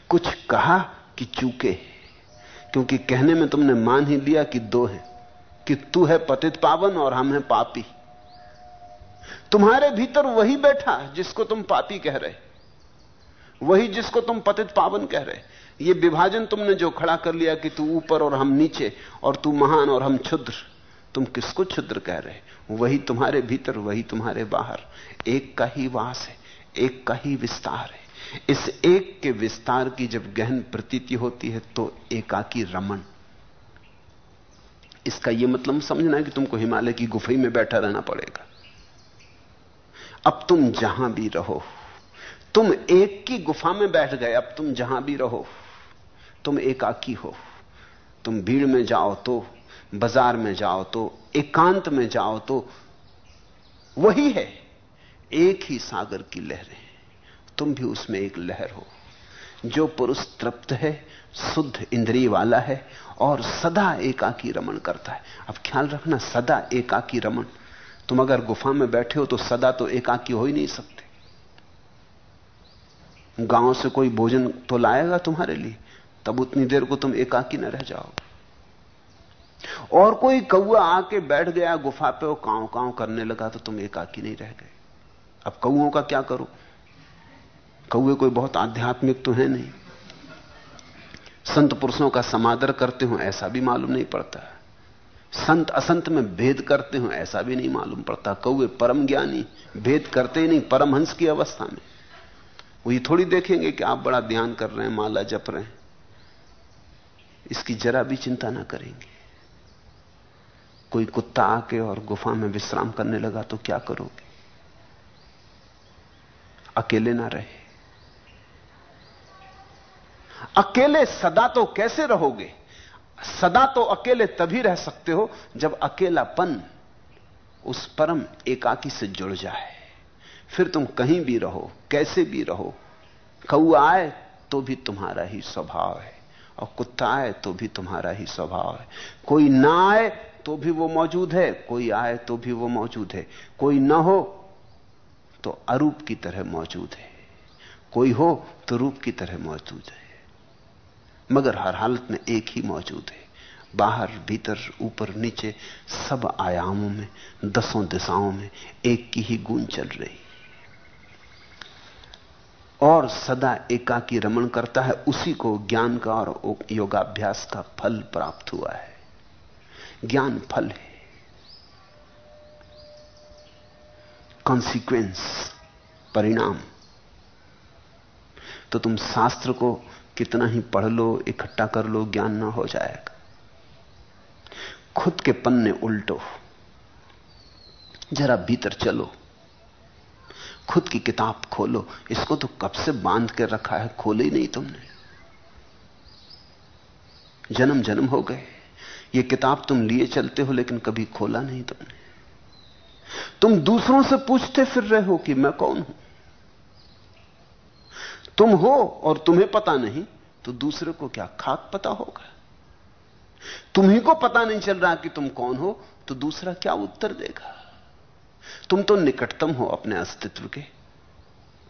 कुछ कहा कि चूके क्योंकि कहने में तुमने मान ही लिया कि दो है, कि तू है पतित पावन और हम हैं पापी। तुम्हारे भीतर वही बैठा जिसको तुम पापी कह रहे वही जिसको तुम पतित पावन कह रहे ये विभाजन तुमने जो खड़ा कर लिया कि तू ऊपर और हम नीचे, और तू महान और हम क्षुद्र, तुम किसको क्षुद्र कह रहे वही तुम्हारे भीतर, वही तुम्हारे बाहर। एक का ही वास है, एक का ही विस्तार है। इस एक के विस्तार की जब गहन प्रतीति होती है तो एकाकी रमन। इसका यह मतलब समझना है कि तुमको हिमालय की गुफई में बैठा रहना पड़ेगा। अब तुम जहाँ भी रहो तुम एक की गुफा में बैठ गए, अब तुम जहाँ भी रहो, तुम एकाकी हो। तुम भीड़ में जाओ तो बाज़ार में जाओ तो एकांत में जाओ तो वही है, एक ही सागर की लहरें। तुम भी उसमें एक लहर हो। जो पुरुष तृप्त है, शुद्ध इंद्रिय वाला है, और सदा एकाकी रमन करता है। अब ख्याल रखना, सदा एकाकी रमन। तुम अगर गुफा में बैठे हो तो सदा तो एकाकी हो ही नहीं सकते। गाँव से कोई भोजन तो लाएगा तुम्हारे लिए, तब उतनी देर को तुम एकाकी न रह जाओ। और कोई कौआ आके बैठ गया, गुफा पे वो कांव कांव करने लगा तो तुम एकाकी नहीं रह गए। अब कौओं का क्या करो? कौए कोई बहुत आध्यात्मिक तो है नहीं। संत पुरुषों का समादर करते हो, ऐसा भी मालूम नहीं पड़ता। संत असंत में भेद करते हो, ऐसा भी नहीं मालूम पड़ता। कौए परम ज्ञानी, भेद करते ही नहीं, परमहंस की अवस्था में। वो ये थोड़ी देखेंगे कि आप बड़ा ध्यान कर रहे हैं, माला जप रहे हैं। इसकी जरा भी चिंता ना करेंगे। कोई कुत्ता आके और गुफा में विश्राम करने लगा तो क्या करोगे? अकेले ना रहे। अकेले सदा तो कैसे रहोगे? सदा तो अकेले तभी रह सकते हो जब अकेलापन उस परम एकाकी से जुड़ जाए। फिर तुम कहीं भी रहो, कैसे भी रहो, कौआ आए तो भी तुम्हारा ही स्वभाव है, और कुत्ता आए तो भी तुम्हारा ही स्वभाव है। कोई ना आए तो भी वो मौजूद है, कोई आए तो भी वो मौजूद है। कोई ना हो तो अरूप की तरह मौजूद है, कोई हो तो रूप की तरह मौजूद है। मगर हर हालत में एक ही मौजूद है, बाहर, भीतर, ऊपर, नीचे, सब आयामों में, दसों दिशाओं में एक की ही गूंज चल रही और सदा एकाकी रमण करता है, उसी को ज्ञान का और योगाभ्यास का फल प्राप्त हुआ है। ज्ञान फल है। कॉन्सिक्वेंस परिणाम। तो तुम शास्त्र को कितना ही पढ़ लो, इकट्ठा कर लो, ज्ञान ना हो जाएगा। खुद के पन्ने उल्टो। जरा भीतर चलो। खुद की किताब खोलो। इसको तो कब से बाँध के रखा है? खोले ही नहीं तुमने। जन्म जन्म हो गए। ये किताब तुम लिए चलते हो, लेकिन कभी खोला नहीं तुमने। तुम दूसरों से पूछते फिर रहे हो कि मैं कौन हूँ? तुम हो और तुम्हें पता नहीं तो दूसरे को क्या खाक पता होगा? तुम्ही को पता नहीं चल रहा कि तुम कौन हो तो दूसरा क्या उत्तर देगा? तुम तो निकटतम हो अपने अस्तित्व के।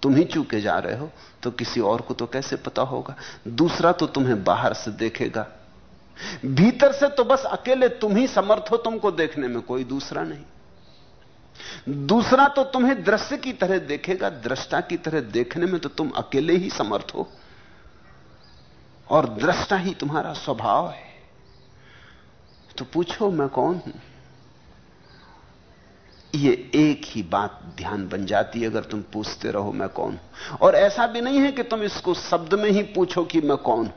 तुम ही चूके जा रहे हो तो किसी और को तो कैसे पता होगा? दूसरा तो तुम्हें बाहर से देखेगा। भीतर से तो बस अकेले तुम ही समर्थ हो तुमको देखने में, कोई दूसरा नहीं। दूसरा तो तुम्हें दृश्य की तरह देखेगा, दृष्टा की तरह देखने में तो तुम अकेले ही समर्थ हो। और दृष्टा ही तुम्हारा स्वभाव है। तो पूछो, मैं कौन हूँ? ये एक ही बात ध्यान बन जाती है, अगर तुम पूछते रहो मैं कौन और ऐसा भी नहीं है कि तुम इसको शब्द में ही पूछो कि मैं कौन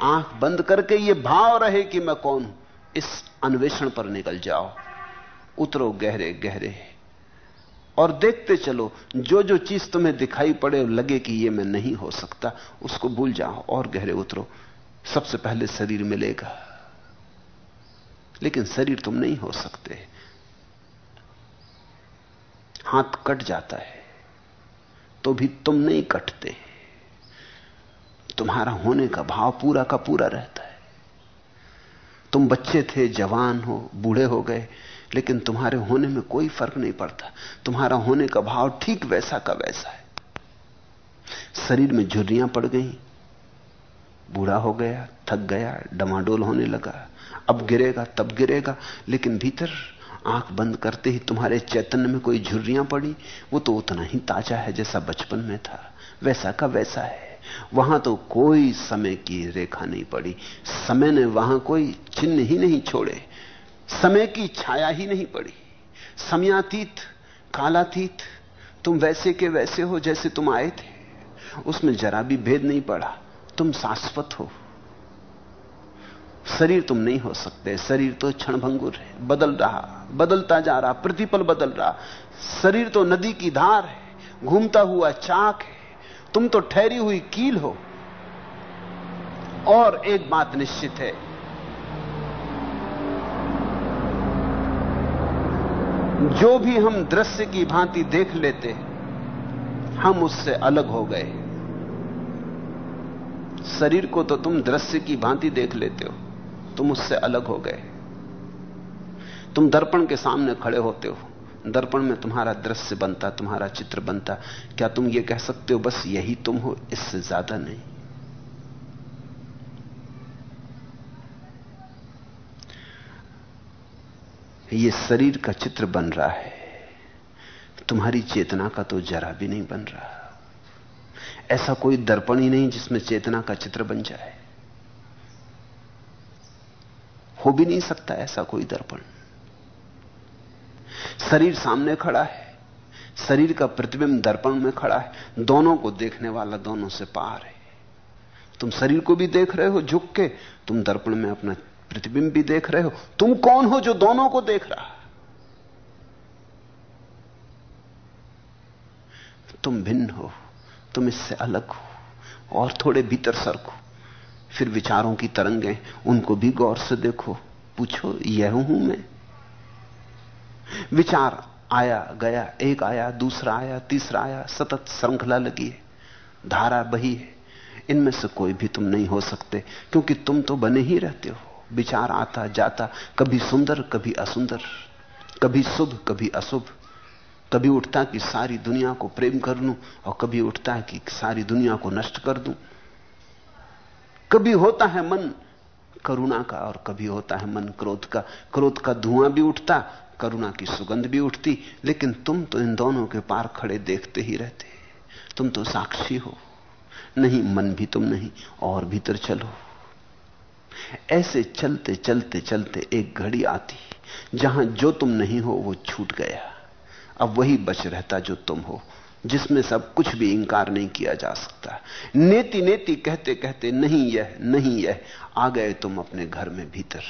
आँख बंद करके ये भाव रहे कि मैं कौन इस अन्वेषण पर निकल जाओ। उतरो गहरे गहरे। और देखते चलो, जो जो चीज़ तुम्हें दिखाई पड़े लगे कि ये मैं नहीं हो सकता, उसको भूल जाओ और गहरे उतरो। सबसे पहले शरीर मिलेगा। लेकिन शरीर तुम नहीं हो सकते। हाथ कट जाता है तो भी तुम नहीं कटते। तुम्हारा होने का भाव पूरा का पूरा रहता है। तुम बच्चे थे, जवान हो, बूढ़े हो गए, लेकिन तुम्हारे होने में कोई फ़र्क नहीं पड़ता। तुम्हारा होने का भाव ठीक वैसा का वैसा है। शरीर में झुर्रियाँ पड़ गई, बूढ़ा हो गया, थक गया, डमाडोल होने लगा। अब गिरेगा, तब गिरेगा, लेकिन भीतर आँख बंद करते ही तुम्हारे चैतन्य में कोई झुर्रियाँ पड़ी, वो तो उतना ही ताज़ा है जैसा बचपन में था। वैसा का वैसा है। वहाँ तो कोई समय की रेखा नहीं पड़ी। समय ने वहाँ कोई चिन्ह ही नहीं छोड़े। समय की छाया ही नहीं पड़ी। समयातीत, कालातीत, तुम वैसे के वैसे हो जैसे तुम आए थे। उसमें जरा भी भेद नहीं पड़ा। तुम शाश्वत हो। शरीर तुम नहीं हो सकते, शरीर तो क्षण भंगुर है, बदल रहा, बदलता जा रहा, प्रतिपल बदल रहा। शरीर तो नदी की धार है, घूमता हुआ चाक है, तुम तो ठहरी हुई कील हो। और एक बात निश्चित है, जो भी हम दृश्य की भांति देख लेते हम उससे अलग हो गए शरीर को तो तुम दृश्य की भांति देख लेते हो। तुम उससे अलग हो गए। तुम दर्पण के सामने खड़े होते हो। दर्पण में तुम्हारा दृश्य बनता, तुम्हारा चित्र बनता। क्या तुम ये कह सकते हो, बस यही तुम हो, इससे ज़्यादा नहीं? ये शरीर का चित्र बन रहा है। तुम्हारी चेतना का तो जरा भी नहीं बन रहा। ऐसा कोई दर्पण ही नहीं जिसमें चेतना का चित्र बन जाए। हो भी नहीं सकता ऐसा कोई दर्पण। शरीर सामने खड़ा है। शरीर का प्रतिबिंब दर्पण में खड़ा है। दोनों को देखने वाला दोनों से पार है। तुम शरीर को भी देख रहे हो झुक के, तुम दर्पण में अपना प्रतिबिंब भी देख रहे हो। तुम कौन हो जो दोनों को देख रहा? तुम भिन्न हो, तुम इससे अलग हो और थोड़े भीतर सरको फिर विचारों की तरंगें, उनको भी गौर से देखो। पूछो, यह हूँ मैं। विचार आया, गया, एक आया, दूसरा आया, तीसरा आया, सतत श्रृंखला लगी है। धारा बही है। इनमें से कोई भी तुम नहीं हो सकते, क्योंकि तुम तो बने ही रहते हो। विचार आता, जाता, कभी सुंदर, कभी असुंदर, कभी शुभ, कभी अशुभ। कभी उठता कि सारी दुनिया को प्रेम कर लूँ, और कभी उठता है कि सारी दुनिया को नष्ट कर दूँ। कभी होता है मन करुणा का और कभी होता है मन क्रोध का। क्रोध का धुआँ भी उठता, करुणा की सुगंध भी उठती, लेकिन तुम तो इन दोनों के पार खड़े देखते ही रहते तुम तो साक्षी हो। नहीं, मन भी तुम नहीं, और भीतर चलो। ऐसे चलते चलते चलते एक घड़ी आती, जहाँ जो तुम नहीं हो वो छूट गया। अब वही बच रहता जो तुम हो। जिसमें सब कुछ भी इंकार नहीं किया जा सकता। नेति नेति कहते कहते नहीं यह नहीं यह, आ गए तुम अपने घर में भीतर।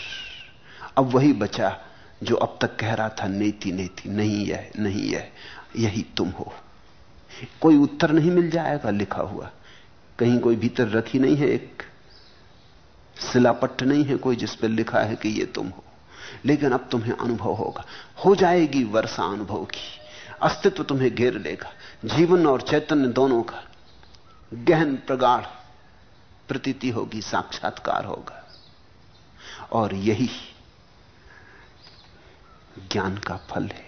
अब वही बचा जो अब तक कह रहा था नेति नेति नहीं यह नहीं यह, यही तुम हो। कोई उत्तर नहीं मिल जाएगा, लिखा हुआ। कहीं कोई भीतर रखी नहीं है, एक सिलापट्ट नहीं है कोई जिस पर लिखा है कि ये तुम हो। लेकिन अब तुम्हें अनुभव होगा। हो जाएगी वर्षा अनुभव की। अस्तित्व तुम्हें घेर लेगा। जीवन और चैतन्य दोनों का गहन प्रगाढ़ प्रतीति होगी, साक्षात्कार होगा। और यही ज्ञान का फल है।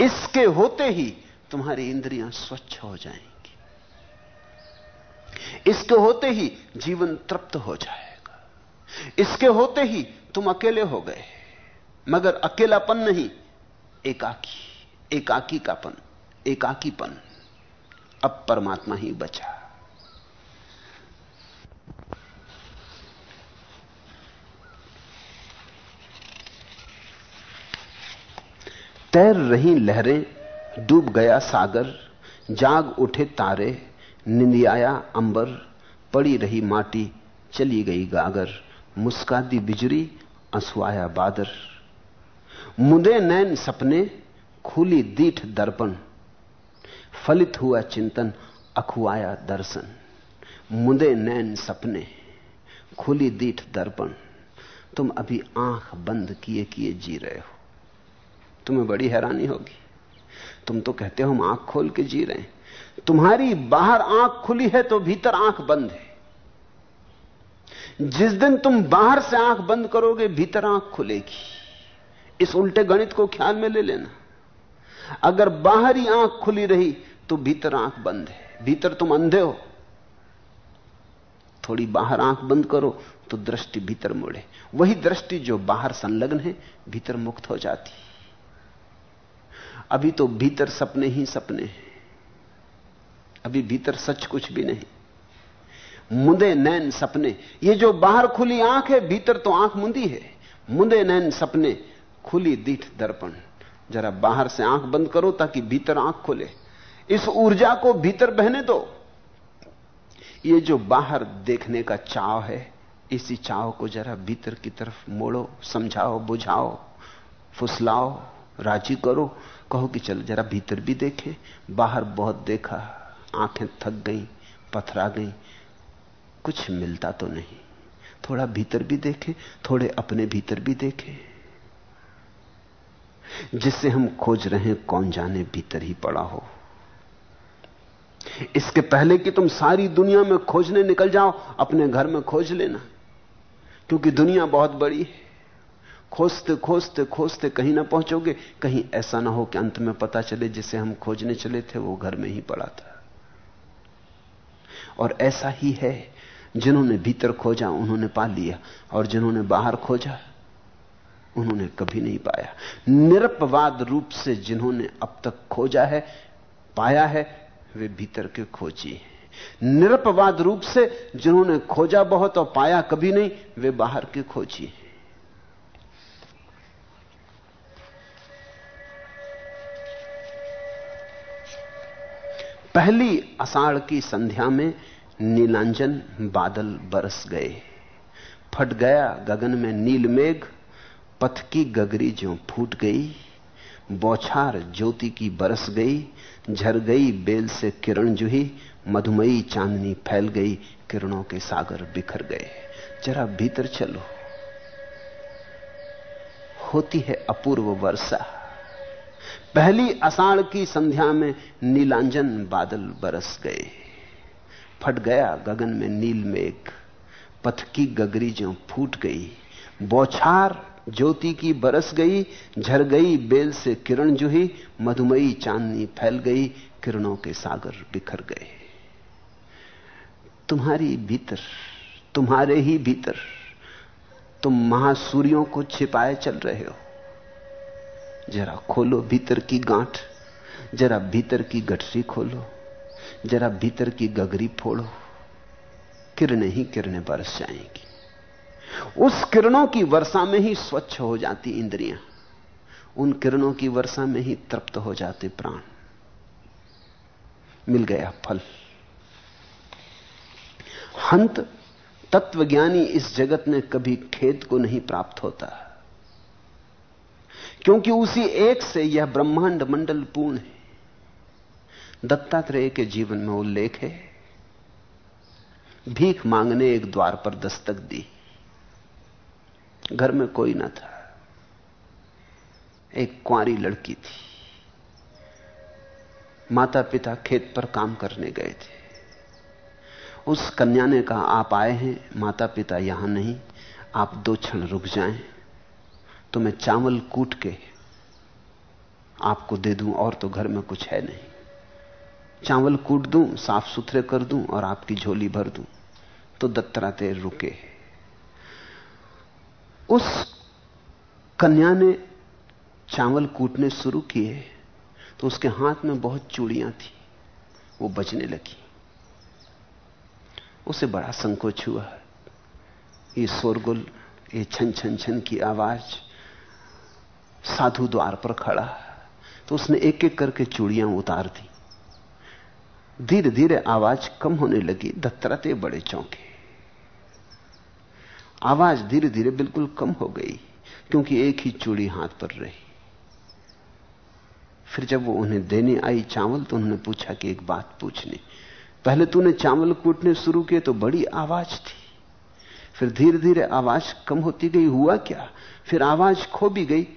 इसके होते ही तुम्हारी इंद्रियाँ स्वच्छ हो जाएँगी। इसके होते ही जीवन तृप्त हो जाएगा। इसके होते ही तुम अकेले हो गए। मगर अकेलापन नहीं, एकाकी एकाकी कापन एकाकीपन। अब परमात्मा ही बचा। तैर रही लहरें, डूब गया सागर, जाग उठे तारे, निंदियाया अंबर, पड़ी रही माटी, चली गई गागर मुस्का दी बिजरी असुआया बादर। मुदे नैन सपने, खुली दीठ दर्पण फलित हुआ चिंतन, अखुआया दर्शन। मुदे नैन सपने, खुली दीठ दर्पण। तुम अभी आँख बंद किए किए जी रहे हो। तुम्हें बड़ी हैरानी होगी। तुम तो कहते हो हम आँख खोल के जी रहे हैं। तुम्हारी बाहर आँख खुली है तो भीतर आँख बंद है। जिस दिन तुम बाहर से आँख बंद करोगे, भीतर आँख खुलेगी। इस उल्टे गणित को ख्याल में ले लेना। अगर बाहरी आँख खुली रही तो भीतर आँख बंद है। भीतर तुम अंधे हो। थोड़ी बाहर आँख बंद करो तो दृष्टि भीतर मुड़े। वही दृष्टि जो बाहर संलग्न है, भीतर मुक्त हो जाती। अभी तो भीतर सपने ही सपने हैं। अभी भीतर सच कुछ भी नहीं। मुंदे नैन सपने। ये जो बाहर खुली आँख है, भीतर तो आँख मुंदी है। मुंदे नैन सपने, खुली दीठ दर्पण। जरा बाहर से आँख बंद करो ताकि भीतर आँख खुले। इस ऊर्जा को भीतर बहने दो। ये जो बाहर देखने का चाव है, इसी चाव को जरा भीतर की तरफ़ मोड़ो, समझाओ, बुझाओ, फुसलाओ, राज़ी करो। कहो कि चल, जरा भीतर भी देखे। बाहर बहुत देखा, आँखें थक गई, पथरा गई। कुछ मिलता तो नहीं। थोड़ा भीतर भी देखे, थोड़े अपने भीतर भी देखे। जिससे हम खोज रहे हैं कौन जाने भीतर ही पड़ा हो। इसके पहले कि तुम सारी दुनिया में खोजने निकल जाओ, अपने घर में खोज लेना। क्योंकि दुनिया बहुत बड़ी है। खोजते खोजते खोजते कहीं ना पहुंचोगे, कहीं ऐसा ना हो कि अंत में पता चले जिसे हम खोजने चले थे, वो घर में ही पड़ा था। और ऐसा ही है, जिन्होंने भीतर खोजा, उन्होंने पा लिया, और जिन्होंने बाहर खोजा उन्होंने कभी नहीं पाया। निरपवाद रूप से जिन्होंने अब तक खोजा है, पाया है, वे भीतर के खोजी हैं। निरपवाद रूप से जिन्होंने खोजा बहुत और पाया कभी नहीं, वे बाहर के खोजी हैं। पहली अषाढ़ की संध्या में नीलांजन बादल बरस गए। फट गया गगन में नील मेघ पथ की गगरी जो फूट गई, बौछार ज्योति की बरस गई, झर गई, बेल से किरण जुही, मधुमयी चांदनी फैल गई, किरणों के सागर बिखर गए। जरा भीतर चलो। होती है अपूर्व वर्षा। पहली अषाढ़ की संध्या में नीलांजन बादल बरस गए। फट गया गगन में नील मेघ। पथ की गगरी जो फूट गई, बौछार ज्योति की बरस गई, झर गई, बेल से किरण जुही, मधुमयी चांदनी फैल गई, किरणों के सागर बिखर गए। तुम्हारी भीतर, तुम्हारे ही भीतर, तुम महासूर्यों को छिपाए चल रहे हो। जरा खोलो भीतर की गांठ, जरा भीतर की गठरी खोलो, जरा भीतर की गगरी फोड़ो। किरणें ही किरणें बरस जाएँगी। उस किरणों की वर्षा में ही स्वच्छ हो जाती इंद्रियाँ। उन किरणों की वर्षा में ही तृप्त हो जाते प्राण। मिल गया फल। हंत, तत्वज्ञानी इस जगत में कभी खेद को नहीं प्राप्त होता। क्योंकि उसी एक से यह ब्रह्मांड मंडल पूर्ण है। दत्तात्रेय के जीवन में उल्लेख है। भीख मांगने एक द्वार पर दस्तक दी। घर में कोई ना था। एक कुंवारी लड़की थी। माता पिता खेत पर काम करने गए थे। उस कन्या ने कहा, आप आए हैं माता पिता यहाँ नहीं, आप दो क्षण रुक जाएँ। तो मैं चावल कूट के आपको दे दूँ, और तो घर में कुछ है नहीं। चावल कूट दूँ, साफ़ सुथरे कर दूँ, और आपकी झोली भर दूँ। तो दत्तराते रुके उस कन्या ने चावल कूटने शुरू किए तो उसके हाथ में बहुत चूड़ियाँ थी, वो बचने लगी। उसे बड़ा संकोच हुआ। ये शोरगुल, ये छन छन छन की आवाज़ साधु द्वार पर खड़ा। तो उसने एक एक करके चूड़ियाँ उतार दी। धीरे धीरे आवाज़ कम होने लगी, दत्तरते बड़े चौंके। आवाज़ धीरे धीरे बिल्कुल कम हो गई, क्योंकि एक ही चूड़ी हाथ पर रही। फिर जब वो उन्हें देने आई चावल तो उन्होंने पूछा कि एक बात पूछनी। पहले तूने चावल कूटने शुरू किए तो बड़ी आवाज़ थी। फिर धीरे धीरे आवाज़ कम होती गई, हुआ क्या? फिर आवाज़ खो भी गई।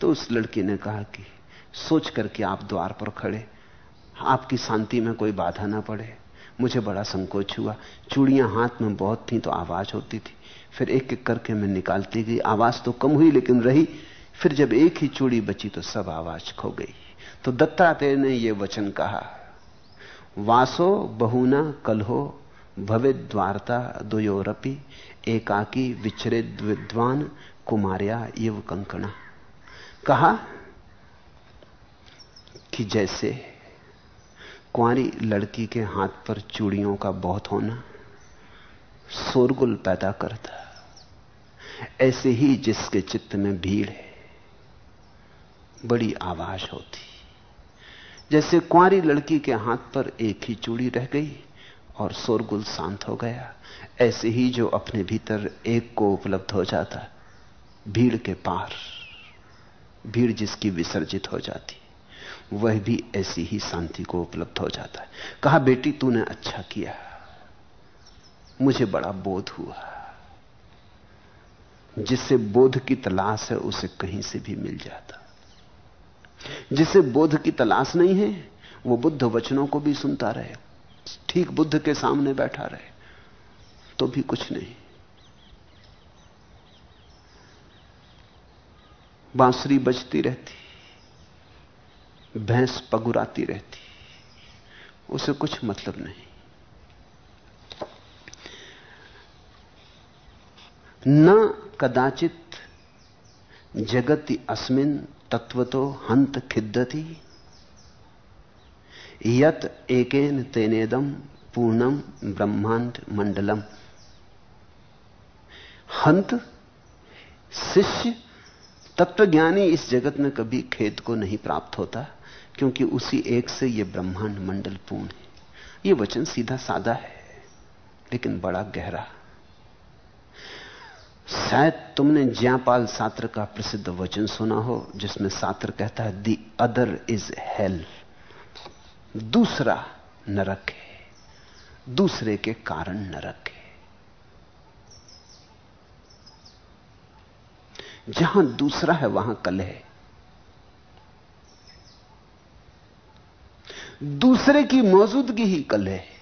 तो उस लड़की ने कहा कि सोच करके आप द्वार पर खड़े। आपकी शांति में कोई बाधा ना पड़े। मुझे बड़ा संकोच हुआ। चूड़ियाँ हाथ में बहुत थी तो आवाज़ होती थी। फिर एक एक करके मैं निकालती गई। आवाज़ तो कम हुई, लेकिन रही। फिर जब एक ही चूड़ी बची तो सब आवाज़ खो गई। तो दत्तात्रेय ने यह वचन कहा, वासो बहुना कलहो भवे द्वारता दुयोरपी एकाकी विचरित विद्वान कुमार्या यव कंकणा। कहा कि जैसे कुंवारी लड़की के हाथ पर चूड़ियों का बहुत होना, शोरगुल पैदा करता। ऐसे ही जिसके चित्त में भीड़ है, बड़ी आवाज़ होती। जैसे कुंवारी लड़की के हाथ पर एक ही चूड़ी रह गई और शोरगुल शांत हो गया। ऐसे ही जो अपने भीतर एक को उपलब्ध हो जाता, भीड़ के पार, भीड़ जिसकी विसर्जित हो जाती, वह भी ऐसी ही शांति को उपलब्ध हो जाता है। कहा, बेटी, तूने अच्छा किया। मुझे बड़ा बोध हुआ। जिसे बोध की तलाश है, उसे कहीं से भी मिल जाता। जिसे बोध की तलाश नहीं है, वो बुद्ध वचनों को भी सुनता रहे, ठीक बुद्ध के सामने बैठा रहे तो भी कुछ नहीं। बांसुरी बजती रहती, भैंस पगुराती रहती, उसे कुछ मतलब नहीं। न कदाचित जगति अस्मिन तत्व तो हंत खिद्दती। यत एकेन तेनेदम पूर्णम ब्रह्मांड मंडलम हंत शिष्य तत्वज्ञानी इस जगत में कभी खेद को नहीं प्राप्त होता, क्योंकि उसी एक से यह ब्रह्मांड मंडल पूर्ण है। यह वचन सीधा सादा है, लेकिन बड़ा गहरा। शायद तुमने ज्यापाल सात्र का प्रसिद्ध वचन सुना हो, जिसमें सात्र कहता है दी अदर इज़ हेल दूसरा नरक है। दूसरे के कारण नरक है। जहाँ दूसरा है, वहाँ कल है। दूसरे की मौजूदगी ही कल है।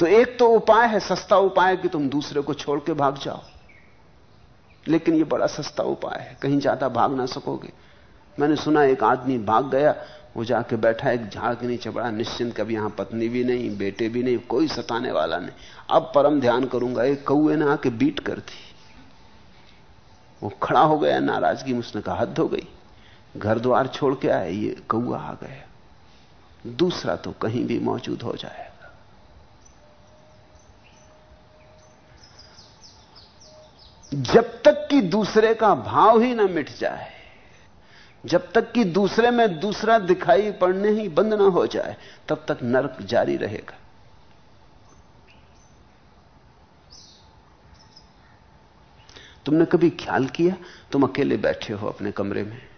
तो एक तो उपाय है, सस्ता उपाय कि तुम दूसरे को छोड़ के भाग जाओ। लेकिन यह बड़ा सस्ता उपाय है, कहीं ज़्यादा भाग ना सकोगे। मैंने सुना एक आदमी भाग गया, वो जाके बैठा एक झाड़ के नीचे बड़ा निश्चिंत, कभी यहाँ पत्नी भी नहीं, बेटे भी नहीं, कोई सताने वाला नहीं। अब परम ध्यान करूँगा, एक कौए ने आके बीट कर दी। वो खड़ा हो गया, नाराज़गी में उसने कहा, हद हो गई। घर द्वार छोड़ के आए, ये कौआ आ गया। दूसरा तो कहीं भी मौजूद हो जाएगा जब तक कि दूसरे का भाव ही ना मिट जाए, जब तक कि दूसरे में दूसरा दिखाई पड़ने ही बंद ना हो जाए, तब तक नरक जारी रहेगा। तुमने कभी ख्याल किया? तुम अकेले बैठे हो अपने कमरे में,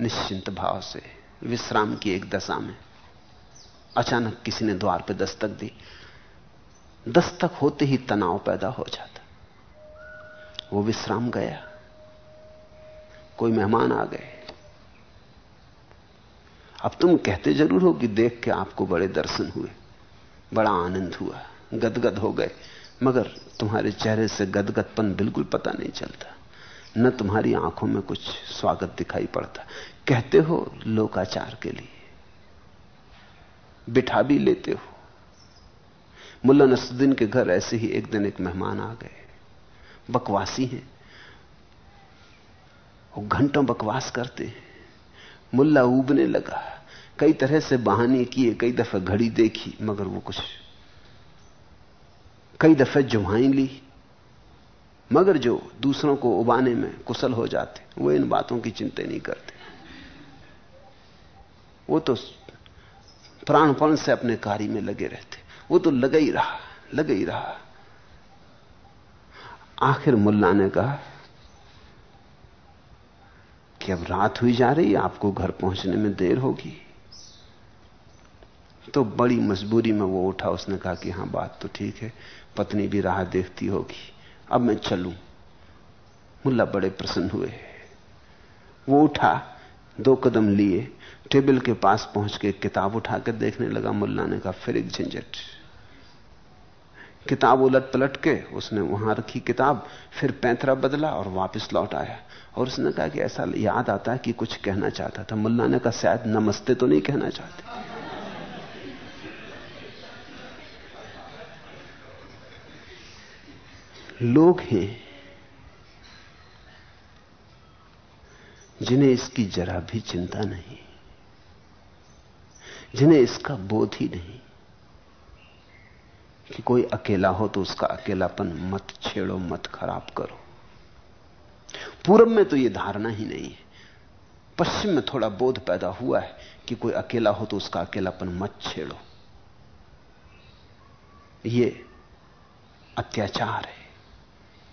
निश्चिंत भाव से, विश्राम की एक दशा में। अचानक किसी ने द्वार पर दस्तक दी। दस्तक होते ही तनाव पैदा हो जाता। वो विश्राम गया। कोई मेहमान आ गए। अब तुम कहते ज़रूर हो कि देख के आपको बड़े दर्शन हुए, बड़ा आनंद हुआ, गदगद हो गए। मगर तुम्हारे चेहरे से गदगदपन बिल्कुल पता नहीं चलता। न तुम्हारी आँखों में कुछ स्वागत दिखाई पड़ता। कहते हो लोकाचार के लिए, बिठा भी लेते हो। मुल्ला नसुद्दीन के घर ऐसे ही एक दिन एक मेहमान आ गए। बकवासी हैं। वो घंटों बकवास करते हैं। मुल्ला उबने लगा। कई तरह से बहाने किए, कई दफे घड़ी देखी, मगर वो कुछ कई दफे जुहाई ली, मगर जो दूसरों को उबाने में कुशल हो जाते, वो इन बातों की चिंता नहीं करते। वो तो प्राणपण से अपने कार्य में लगे रहते। वो तो लगा ही रहा, लगा ही रहा। आखिर मुल्ला ने कहा, कि अब रात हुई जा रही, आपको घर पहुँचने में देर होगी। तो बड़ी मजबूरी में वो उठा, उसने कहा कि हाँ, बात तो ठीक है, पत्नी भी राह देखती होगी। अब मैं चलूँ। मुल्ला बड़े प्रसन्न हुए। वो उठा, दो कदम लिए, टेबल के पास पहुँच के किताब उठाकर देखने लगा। मुल्ला ने कहा, फिर एक झंझट। किताब उलट पलट के उसने वहाँ रखी किताब, फिर पैंतरा बदला और वापस लौट आया। और उसने कहा कि ऐसा याद आता है कि कुछ कहना चाहता था। मुल्ला ने कहा, शायद नमस्ते तो नहीं कहना चाहते। लोग हैं जिन्हें इसकी जरा भी चिंता नहीं, जिन्हें इसका बोध ही नहीं। कि कोई अकेला हो तो उसका अकेलापन मत छेड़ो, मत खराब करो। पूरब में तो यह धारणा ही नहीं है। पश्चिम में थोड़ा बोध पैदा हुआ है कि कोई अकेला हो तो उसका अकेलापन मत छेड़ो। यह अत्याचार है,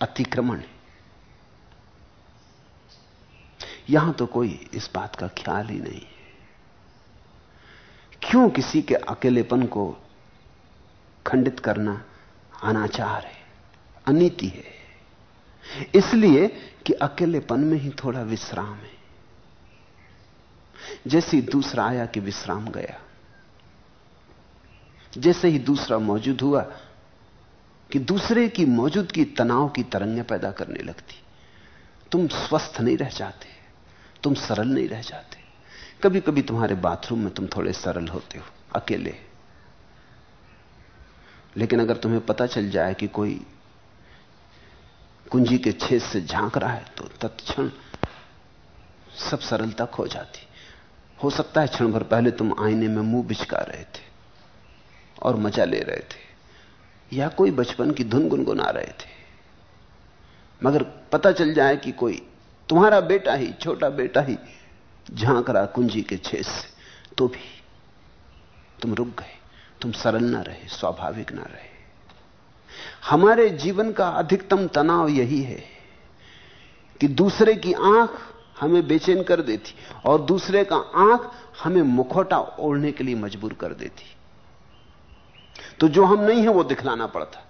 अतिक्रमण है। यहाँ तो कोई इस बात का ख्याल ही नहीं है। क्यों किसी के अकेलेपन को खंडित करना अनाचार है, अनीति है। इसलिए कि अकेलेपन में ही थोड़ा विश्राम है। जैसे ही दूसरा आया कि विश्राम गया, जैसे ही दूसरा मौजूद हुआ कि दूसरे की मौजूदगी तनाव की तरंगें पैदा करने लगती। तुम स्वस्थ नहीं रह जाते, तुम सरल नहीं रह जाते। कभी कभी तुम्हारे बाथरूम में तुम थोड़े सरल होते हो, अकेले। लेकिन अगर तुम्हें पता चल जाए कि कोई कुंजी के छेद से झाँक रहा है तो तत्क्षण सब सरलता खो जाती। हो सकता है क्षण भर पहले तुम आईने में मुँह बिचका रहे थे और मज़ा ले रहे थे, या कोई बचपन की धुन गुनगुना रहे थे। मगर पता चल जाए कि कोई तुम्हारा बेटा ही, छोटा बेटा ही झाँक रहा कुंजी के छेद से तो भी तुम रुक गए। तुम सरल ना रहे, स्वाभाविक ना रहे। हमारे जीवन का अधिकतम तनाव यही है कि दूसरे की आँख हमें बेचैन कर देती और दूसरे का आँख हमें मुखौटा ओढ़ने के लिए मजबूर कर देती। तो जो हम नहीं है वो दिखलाना पड़ता।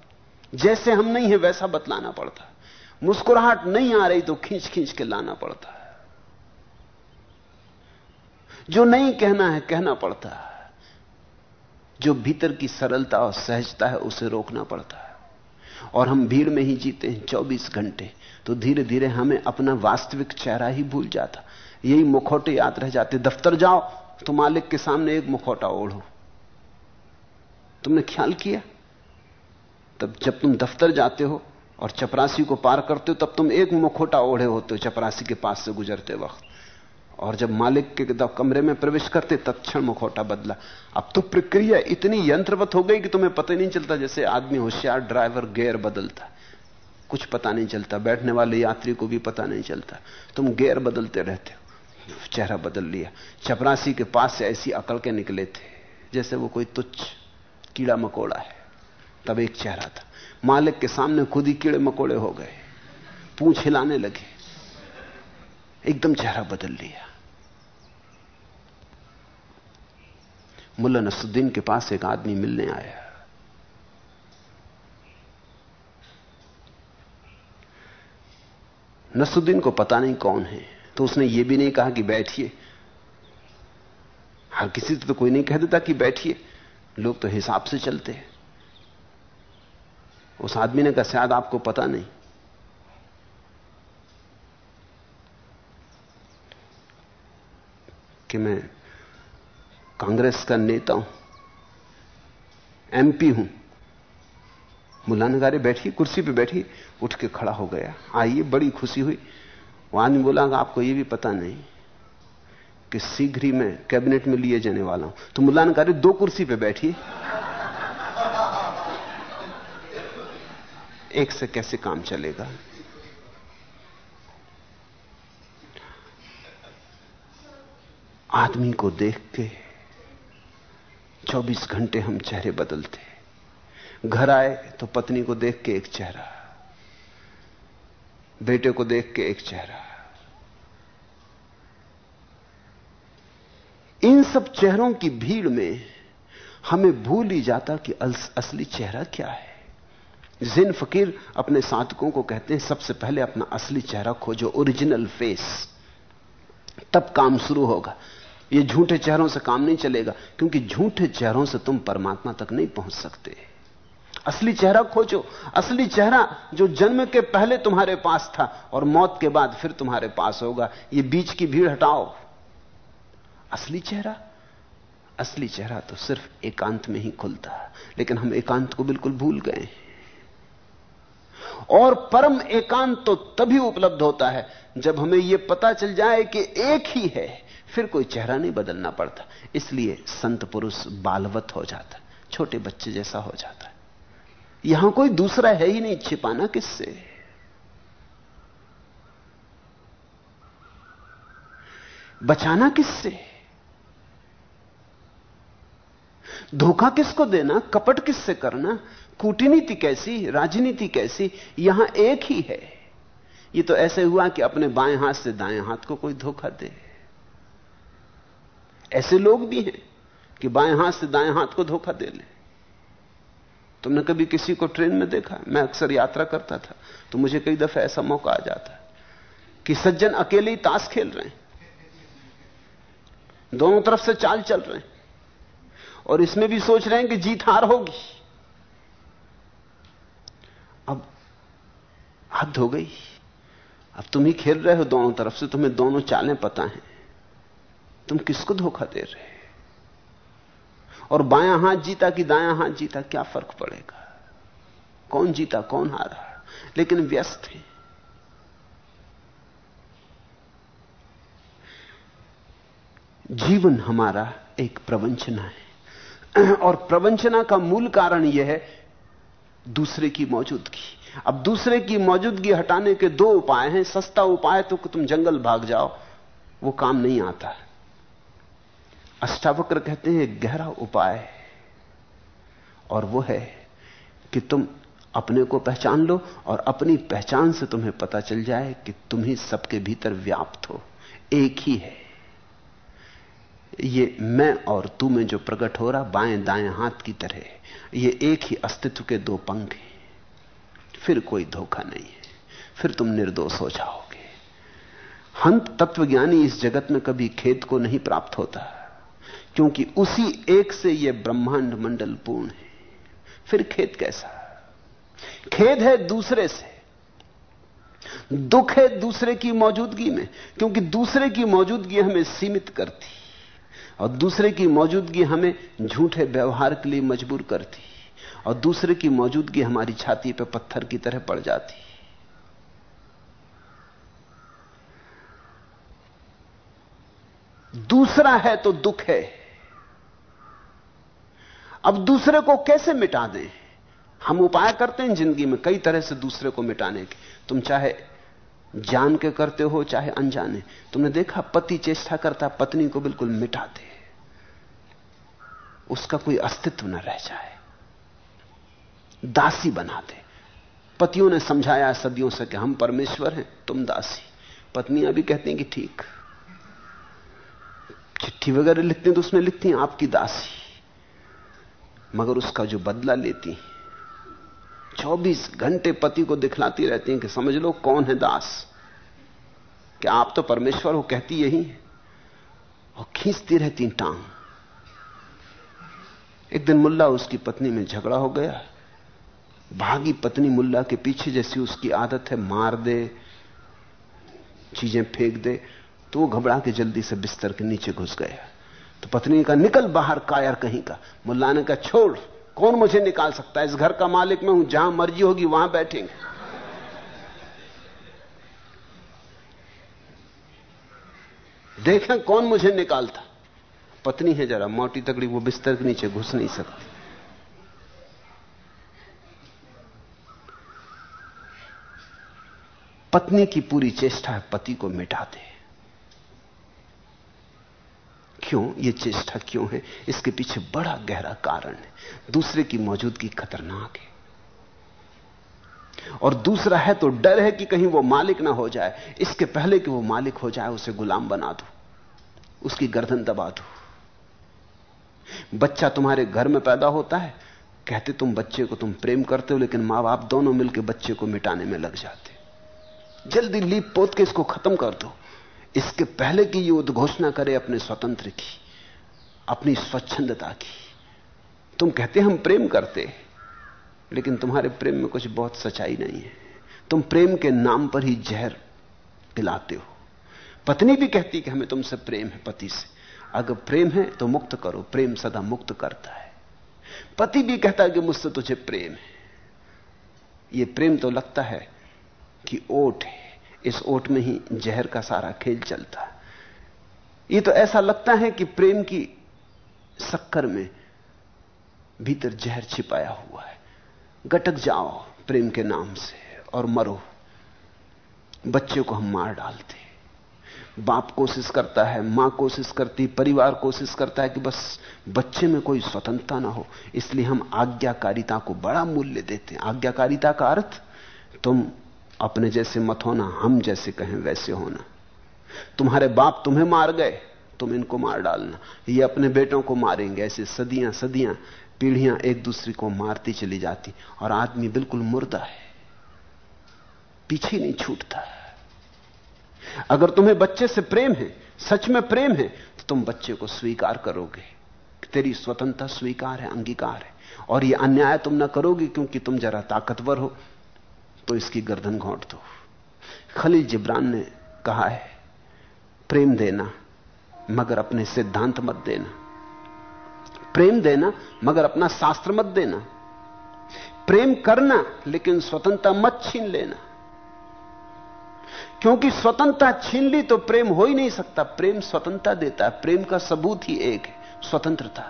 जैसे हम नहीं है वैसा बतलाना पड़ता। मुस्कुराहट नहीं आ रही तो खींच खींच के लाना पड़ता। जो नहीं कहना है कहना पड़ता। है जो भीतर की सरलता और सहजता है, उसे रोकना पड़ता है। और हम भीड़ में ही जीते हैं 24 घंटे तो धीरे धीरे हमें अपना वास्तविक चेहरा ही भूल जाता। यही मुखौटे याद रह जाते, दफ्तर जाओ तो मालिक के सामने एक मुखौटा ओढ़ो। तुमने ख्याल किया? तब जब तुम दफ्तर जाते हो और चपरासी को पार करते हो, तब तुम एक मुखोटा ओढ़े होते हो, चपरासी के पास से गुजरते वक्त। और जब मालिक के कमरे में प्रवेश करते, तत्क्षण मुखौटा बदला। अब तो प्रक्रिया इतनी यंत्रवत हो गई कि तुम्हें पता नहीं चलता, जैसे आदमी होशियार, ड्राइवर गेयर बदलता। कुछ पता नहीं चलता, बैठने वाले यात्री को भी पता नहीं चलता। तुम गेयर बदलते रहते हो। चेहरा बदल लिया। चपरासी के पास से ऐसी अकड़ के निकले थे, जैसे वो कोई तुच्छ कीड़ा मकोड़ा है। तब एक चेहरा था। मालिक के सामने खुद ही कीड़े मकोड़े हो गए। पूछ हिलाने लगे। एकदम चेहरा बदल लिया। मुल्ला नसुद्दीन के पास एक आदमी मिलने आया। नसुद्दीन को पता नहीं कौन है तो उसने यह भी नहीं कहा कि बैठिए। हर किसी से तो कोई नहीं कह देता कि बैठिए। लोग तो हिसाब से चलते हैं। उस आदमी ने कहा, शायद आपको पता नहीं। कि मैं कांग्रेस का नेता हूँ, एमपी हूँ। मुला नगारे बैठी, कुर्सी पे बैठी, उठ के खड़ा हो गया। आइए, बड़ी खुशी हुई। वो आदमी बोला, आपको ये भी पता नहीं कि शीघ्र ही मैं कैबिनेट में लिए जाने वाला हूँ। तो मुला नगारे दो कुर्सी पे बैठी एक से कैसे काम चलेगा? आदमी को देख के 24 घंटे हम चेहरे बदलते घर आए तो पत्नी को देख के एक चेहरा, बेटे को देख के एक चेहरा। इन सब चेहरों की भीड़ में हमें भूल ही जाता कि असली चेहरा क्या है। जिन फकीर अपने साधकों को कहते हैं, सबसे पहले अपना असली चेहरा खोजो, ओरिजिनल फेस। तब काम शुरू होगा। ये झूठे चेहरों से काम नहीं चलेगा, क्योंकि झूठे चेहरों से तुम परमात्मा तक नहीं पहुँच सकते। असली चेहरा खोजो, असली चेहरा जो जन्म के पहले तुम्हारे पास था और मौत के बाद फिर तुम्हारे पास होगा, ये बीच की भीड़ हटाओ। असली चेहरा? असली चेहरा तो सिर्फ़ एकांत में ही खुलता है, लेकिन हम एकांत को बिल्कुल भूल गए और परम एकांत तो तभी उपलब्ध होता है जब हमें यह पता चल जाए कि एक ही है फिर कोई चेहरा नहीं बदलना पड़ता। इसलिए संत पुरुष बालवत हो जाता छोटे बच्चे जैसा हो जाता है। यहाँ कोई दूसरा है ही नहीं, छिपाना किससे? बचाना किससे? धोखा किसको देना? कपट किससे करना? कूटनीति कैसी? राजनीति कैसी? यहाँ एक ही है। ये तो ऐसे हुआ कि अपने बाएँ हाथ से दाएँ हाथ को कोई धोखा दे। ऐसे लोग भी हैं कि बाएँ हाथ से दाएँ हाथ को धोखा दे ले। तुमने कभी किसी को ट्रेन में देखा? मैं अक्सर यात्रा करता था तो मुझे कई दफे ऐसा मौका आ जाता है कि सज्जन अकेले ही ताश खेल रहे हैं। दोनों तरफ़ से चाल चल रहे हैं। और इसमें भी सोच रहे हैं कि जीत हार होगी। अब हद हो गई। अब तुम ही खेल रहे हो दोनों तरफ़ से, तुम्हें दोनों चालें पता हैं। तुम किसको धोखा दे रहे और बायां हाथ जीता कि दायां हाथ जीता, क्या फ़र्क पड़ेगा? कौन जीता, कौन हारा? लेकिन व्यस्त है। जीवन हमारा एक प्रवंचना है। और प्रवंचना का मूल कारण यह है दूसरे की मौजूदगी। अब दूसरे की मौजूदगी हटाने के दो उपाय हैं। सस्ता उपाय तो तुम जंगल भाग जाओ, वो काम नहीं आता। अष्टावक्र कहते हैं, गहरा उपाय और वो है कि तुम अपने को पहचान लो और अपनी पहचान से तुम्हें पता चल जाए कि तुम ही सबके भीतर व्याप्त हो। एक ही है। ये मैं और तू में जो प्रकट हो रहा, बाएँ दाएँ हाथ की तरह ये एक ही अस्तित्व के दो पंख हैं। फिर कोई धोखा नहीं है। फिर तुम निर्दोष हो जाओगे। हंत तत्वज्ञानी इस जगत में कभी खेत को नहीं प्राप्त होता। क्योंकि उसी एक से यह ब्रह्मांड मंडल पूर्ण है। फिर खेद कैसा? खेद है दूसरे से। दुख है दूसरे की मौजूदगी में, क्योंकि दूसरे की मौजूदगी हमें सीमित करती, और दूसरे की मौजूदगी हमें झूठे व्यवहार के लिए मजबूर करती, और दूसरे की मौजूदगी हमारी छाती पर पत्थर की तरह पड़ जाती। दूसरा है तो दुख है। अब दूसरे को कैसे मिटा दें? हम उपाय करते हैं ज़िंदगी में कई तरह से दूसरे को मिटाने के। तुम चाहे जान के करते हो, चाहे अनजाने तुमने देखा, पति चेष्टा करता, पत्नी को बिल्कुल मिटा दे। उसका कोई अस्तित्व न रह जाए। दासी बना दे। पतियों ने समझाया सदियों से कि हम परमेश्वर हैं, तुम दासी। पत्नियाँ भी कहती हैं कि ठीक। चिट्ठी वगैरह लिखती हैं तो उसमें लिखती हैं आपकी दासी। मगर उसका जो बदला लेती 24 घंटे पति को दिखलाती रहती हैं कि समझ लो कौन है दास। कि आप तो परमेश्वर हो, कहती यही और खींचती रहती टांग। एक दिन मुल्ला उसकी पत्नी में झगड़ा हो गया। भागी पत्नी मुल्ला के पीछे जैसी उसकी आदत है, मार दे, चीज़ें फेंक दे। तो वो घबरा के जल्दी से बिस्तर के नीचे घुस गया तो पत्नी का निकल बाहर कायर कहीं का। मुल्ला ने कहा, छोड़, कौन मुझे निकाल सकता है? इस घर का मालिक मैं हूँ, जहाँ मर्ज़ी होगी वहाँ बैठेंगे। देखें कौन मुझे निकालता। पत्नी है जरा, मोटी तगड़ी, वो बिस्तर के नीचे घुस नहीं सकती। पत्नी की पूरी चेष्टा है पति को मिटा दे। क्यों? यह चेष्टा क्यों है? इसके पीछे बड़ा गहरा कारण है। दूसरे की मौजूदगी खतरनाक है। और दूसरा है तो डर है कि कहीं वो मालिक ना हो जाए। इसके पहले कि वो मालिक हो जाए, उसे गुलाम बना दो। उसकी गर्दन दबा दो। बच्चा तुम्हारे घर में पैदा होता है। कहते तुम बच्चे को तुम प्रेम करते हो, लेकिन माँ बाप दोनों मिलकर बच्चे को मिटाने में लग जाते। जल्दी लीप पोत के इसको खत्म कर दो। इसके पहले कि ये उद्घोषणा करे अपने स्वतंत्र की, अपनी स्वच्छंदता की। तुम कहते हम प्रेम करते लेकिन तुम्हारे प्रेम में कुछ बहुत सच्चाई नहीं है। तुम प्रेम के नाम पर ही जहर पिलाते हो। पत्नी भी कहती कि हमें तुमसे प्रेम है, पति से। अगर प्रेम है तो मुक्त करो, प्रेम सदा मुक्त करता है। पति भी कहता है कि मुझसे तुझे प्रेम है। यह प्रेम तो लगता है कि ओट है। इस ओट में ही जहर का सारा खेल चलता है। ये तो ऐसा लगता है कि प्रेम की शक्कर में भीतर जहर छिपाया हुआ है। गटक जाओ प्रेम के नाम से और मरो। बच्चे को हम मार डालते बाप कोशिश करता है, माँ कोशिश करती परिवार कोशिश करता है कि बस बच्चे में कोई स्वतंत्रता ना हो। इसलिए हम आज्ञाकारिता को बड़ा मूल्य देते हैं। आज्ञाकारिता का अर्थ, तुम अपने जैसे मत होना, हम जैसे कहें वैसे होना। तुम्हारे बाप तुम्हें मार गए, तुम इनको मार डालना। ये अपने बेटों को मारेंगे, ऐसे सदियाँ सदियाँ पीढ़ियाँ एक दूसरे को मारती चली जाती। और आदमी बिल्कुल मुर्दा है, पीछे नहीं छूटता। अगर तुम्हें बच्चे से प्रेम है, सच में प्रेम है तो तुम बच्चे को स्वीकार करोगे। तेरी स्वतंत्रता स्वीकार है, अंगीकार है। और यह अन्याय तुम ना करोगे, क्योंकि तुम जरा ताकतवर हो। तो इसकी गर्दन घोंट दो। खलील जिब्रान ने कहा है, प्रेम देना मगर अपने सिद्धांत मत देना। प्रेम देना मगर अपना शास्त्र मत देना। प्रेम करना लेकिन स्वतंत्रता मत छीन लेना। क्योंकि स्वतंत्रता छीन ली तो प्रेम हो ही नहीं सकता। प्रेम स्वतंत्रता देता है। प्रेम का सबूत ही एक है, स्वतंत्रता।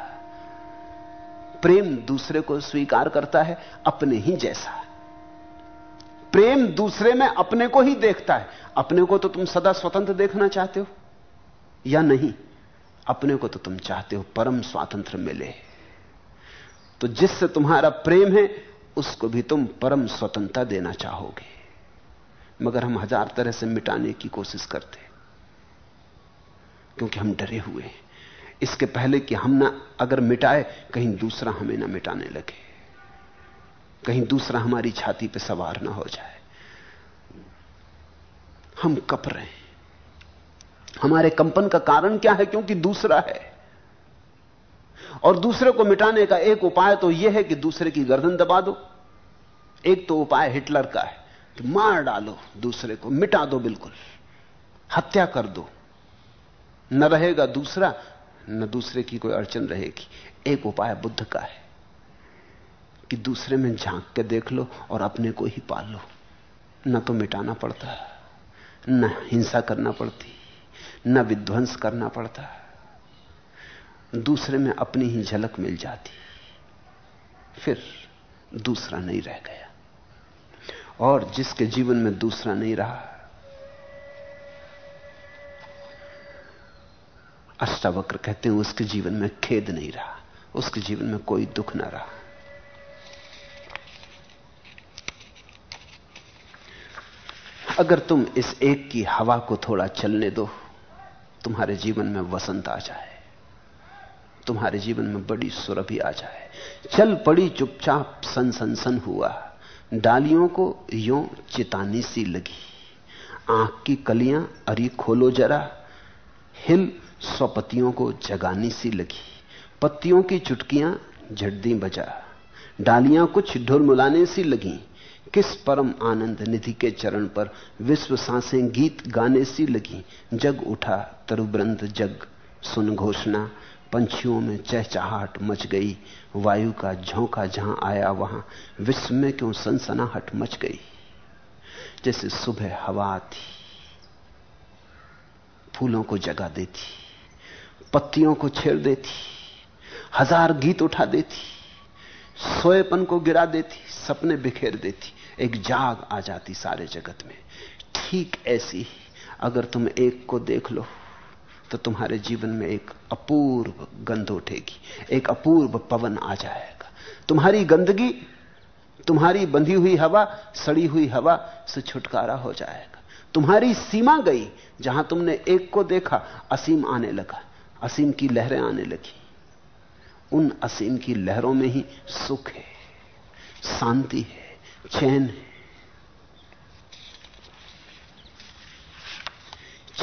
प्रेम दूसरे को स्वीकार करता है, अपने ही जैसा। प्रेम दूसरे में अपने को ही देखता है। अपने को तो तुम सदा स्वतंत्र देखना चाहते हो? या नहीं? अपने को तो तुम चाहते हो परम स्वातंत्र मिले। तो जिससे तुम्हारा प्रेम है, उसको भी तुम परम स्वतंत्रता देना चाहोगे। मगर हम हज़ार तरह से मिटाने की कोशिश करते क्योंकि हम डरे हुए हैं। इसके पहले कि हम ना अगर मिटाए, कहीं दूसरा हमें ना मिटाने लगे। कहीं दूसरा हमारी छाती पे सवार ना हो जाए। हम कप रहे हैं। हमारे कंपन का कारण क्या है? क्योंकि दूसरा है। और दूसरे को मिटाने का एक उपाय तो यह है कि दूसरे की गर्दन दबा दो। एक तो उपाय हिटलर का है कि मार डालो दूसरे को, मिटा दो बिल्कुल। हत्या कर दो। न रहेगा दूसरा, न दूसरे की कोई अड़चन रहेगी। एक उपाय बुद्ध का है। कि दूसरे में झाँक के देख लो और अपने को ही पाल लो। न तो मिटाना पड़ता, न हिंसा करना पड़ती, न विध्वंस करना पड़ता। दूसरे में अपनी ही झलक मिल जाती, फिर दूसरा नहीं रह गया। और जिसके जीवन में दूसरा नहीं रहा, अष्टावक्र कहते हैं, उसके जीवन में खेद नहीं रहा, उसके जीवन में कोई दुख ना रहा। अगर तुम इस एक की हवा को थोड़ा चलने दो, तुम्हारे जीवन में वसंत आ जाए। तुम्हारे जीवन में बड़ी सुरभि आ जाए। चल पड़ी चुपचाप सन सन सन हुआ। डालियों को यो चितानी सी लगी। आँख की कलियाँ अरी खोलो जरा। हिल स्वपतियों को जगानी सी लगी। पत्तियों की चुटकियाँ झड्डी बजा। डालियाँ कुछ ढुलमुलाने सी लगी। किस परम आनंद निधि के चरण पर विश्व साँसें गीत गाने सी लगी? जग उठा तरुब्रंद जग, सुन घोषणा, पंछियों में चहचहाट मच गई, वायु का झोंका जहाँ आया वहाँ, विश्व में क्यों सनसनाहट मच गई? जैसे सुबह हवा आती, फूलों को जगा देती, पत्तियों को छेड़ देती, हज़ार गीत उठा देती, सोएपन को गिरा देती, सपने बिखेर देती एक जाग आ जाती सारे जगत में। ठीक ऐसी अगर तुम एक को देख लो तो तुम्हारे जीवन में एक अपूर्व गंध उठेगी, एक अपूर्व पवन आ जाएगा। तुम्हारी गंदगी, तुम्हारी बंधी हुई हवा, सड़ी हुई हवा से छुटकारा हो जाएगा। तुम्हारी सीमा गई, जहाँ तुमने एक को देखा, असीम आने लगा, असीम की लहरें आने लगी। उन असीम की लहरों में ही सुख है, शांति है। चैन है।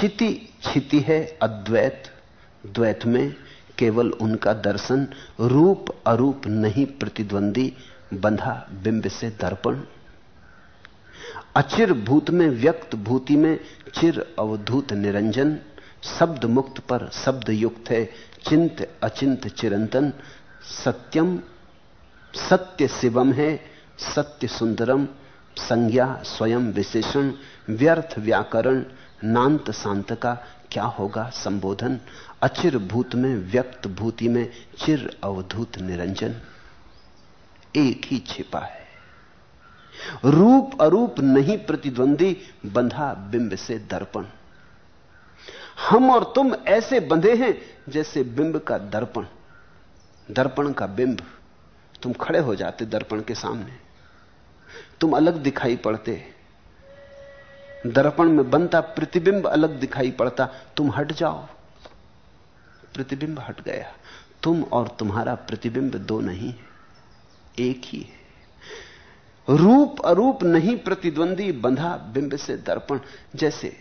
चिति छिति है अद्वैत। द्वैत में केवल उनका दर्शन रूप अरूप नहीं प्रतिद्वंदी, बंधा, बिंब से दर्पण। अचिर भूत में व्यक्त भूति में चिर अवधूत निरंजन। शब्द मुक्त पर शब्द युक्त है, चिंत अचिंत चिरंतन। सत्यम, सत्य शिवम है सत्य सुंदरम संज्ञा स्वयं विशेषण, व्यर्थ व्याकरण, नांत शांत का क्या होगा संबोधन? अचिर भूत में, व्यक्त भूति में, चिर अवधूत निरंजन। एक ही छिपा है। रूप अरूप नहीं प्रतिद्वंदी, बंधा बिंब से दर्पण। हम और तुम ऐसे बंधे हैं जैसे बिंब का दर्पण। दर्पण का बिंब, तुम खड़े हो जाते दर्पण के सामने। तुम अलग दिखाई पड़ते। दर्पण में बनता प्रतिबिंब अलग दिखाई पड़ता। तुम हट जाओ। प्रतिबिंब हट गया। तुम और तुम्हारा प्रतिबिंब दो नहीं एक ही है। रूप अरूप नहीं प्रतिद्वंदी, बंधा बिंब से दर्पण। जैसे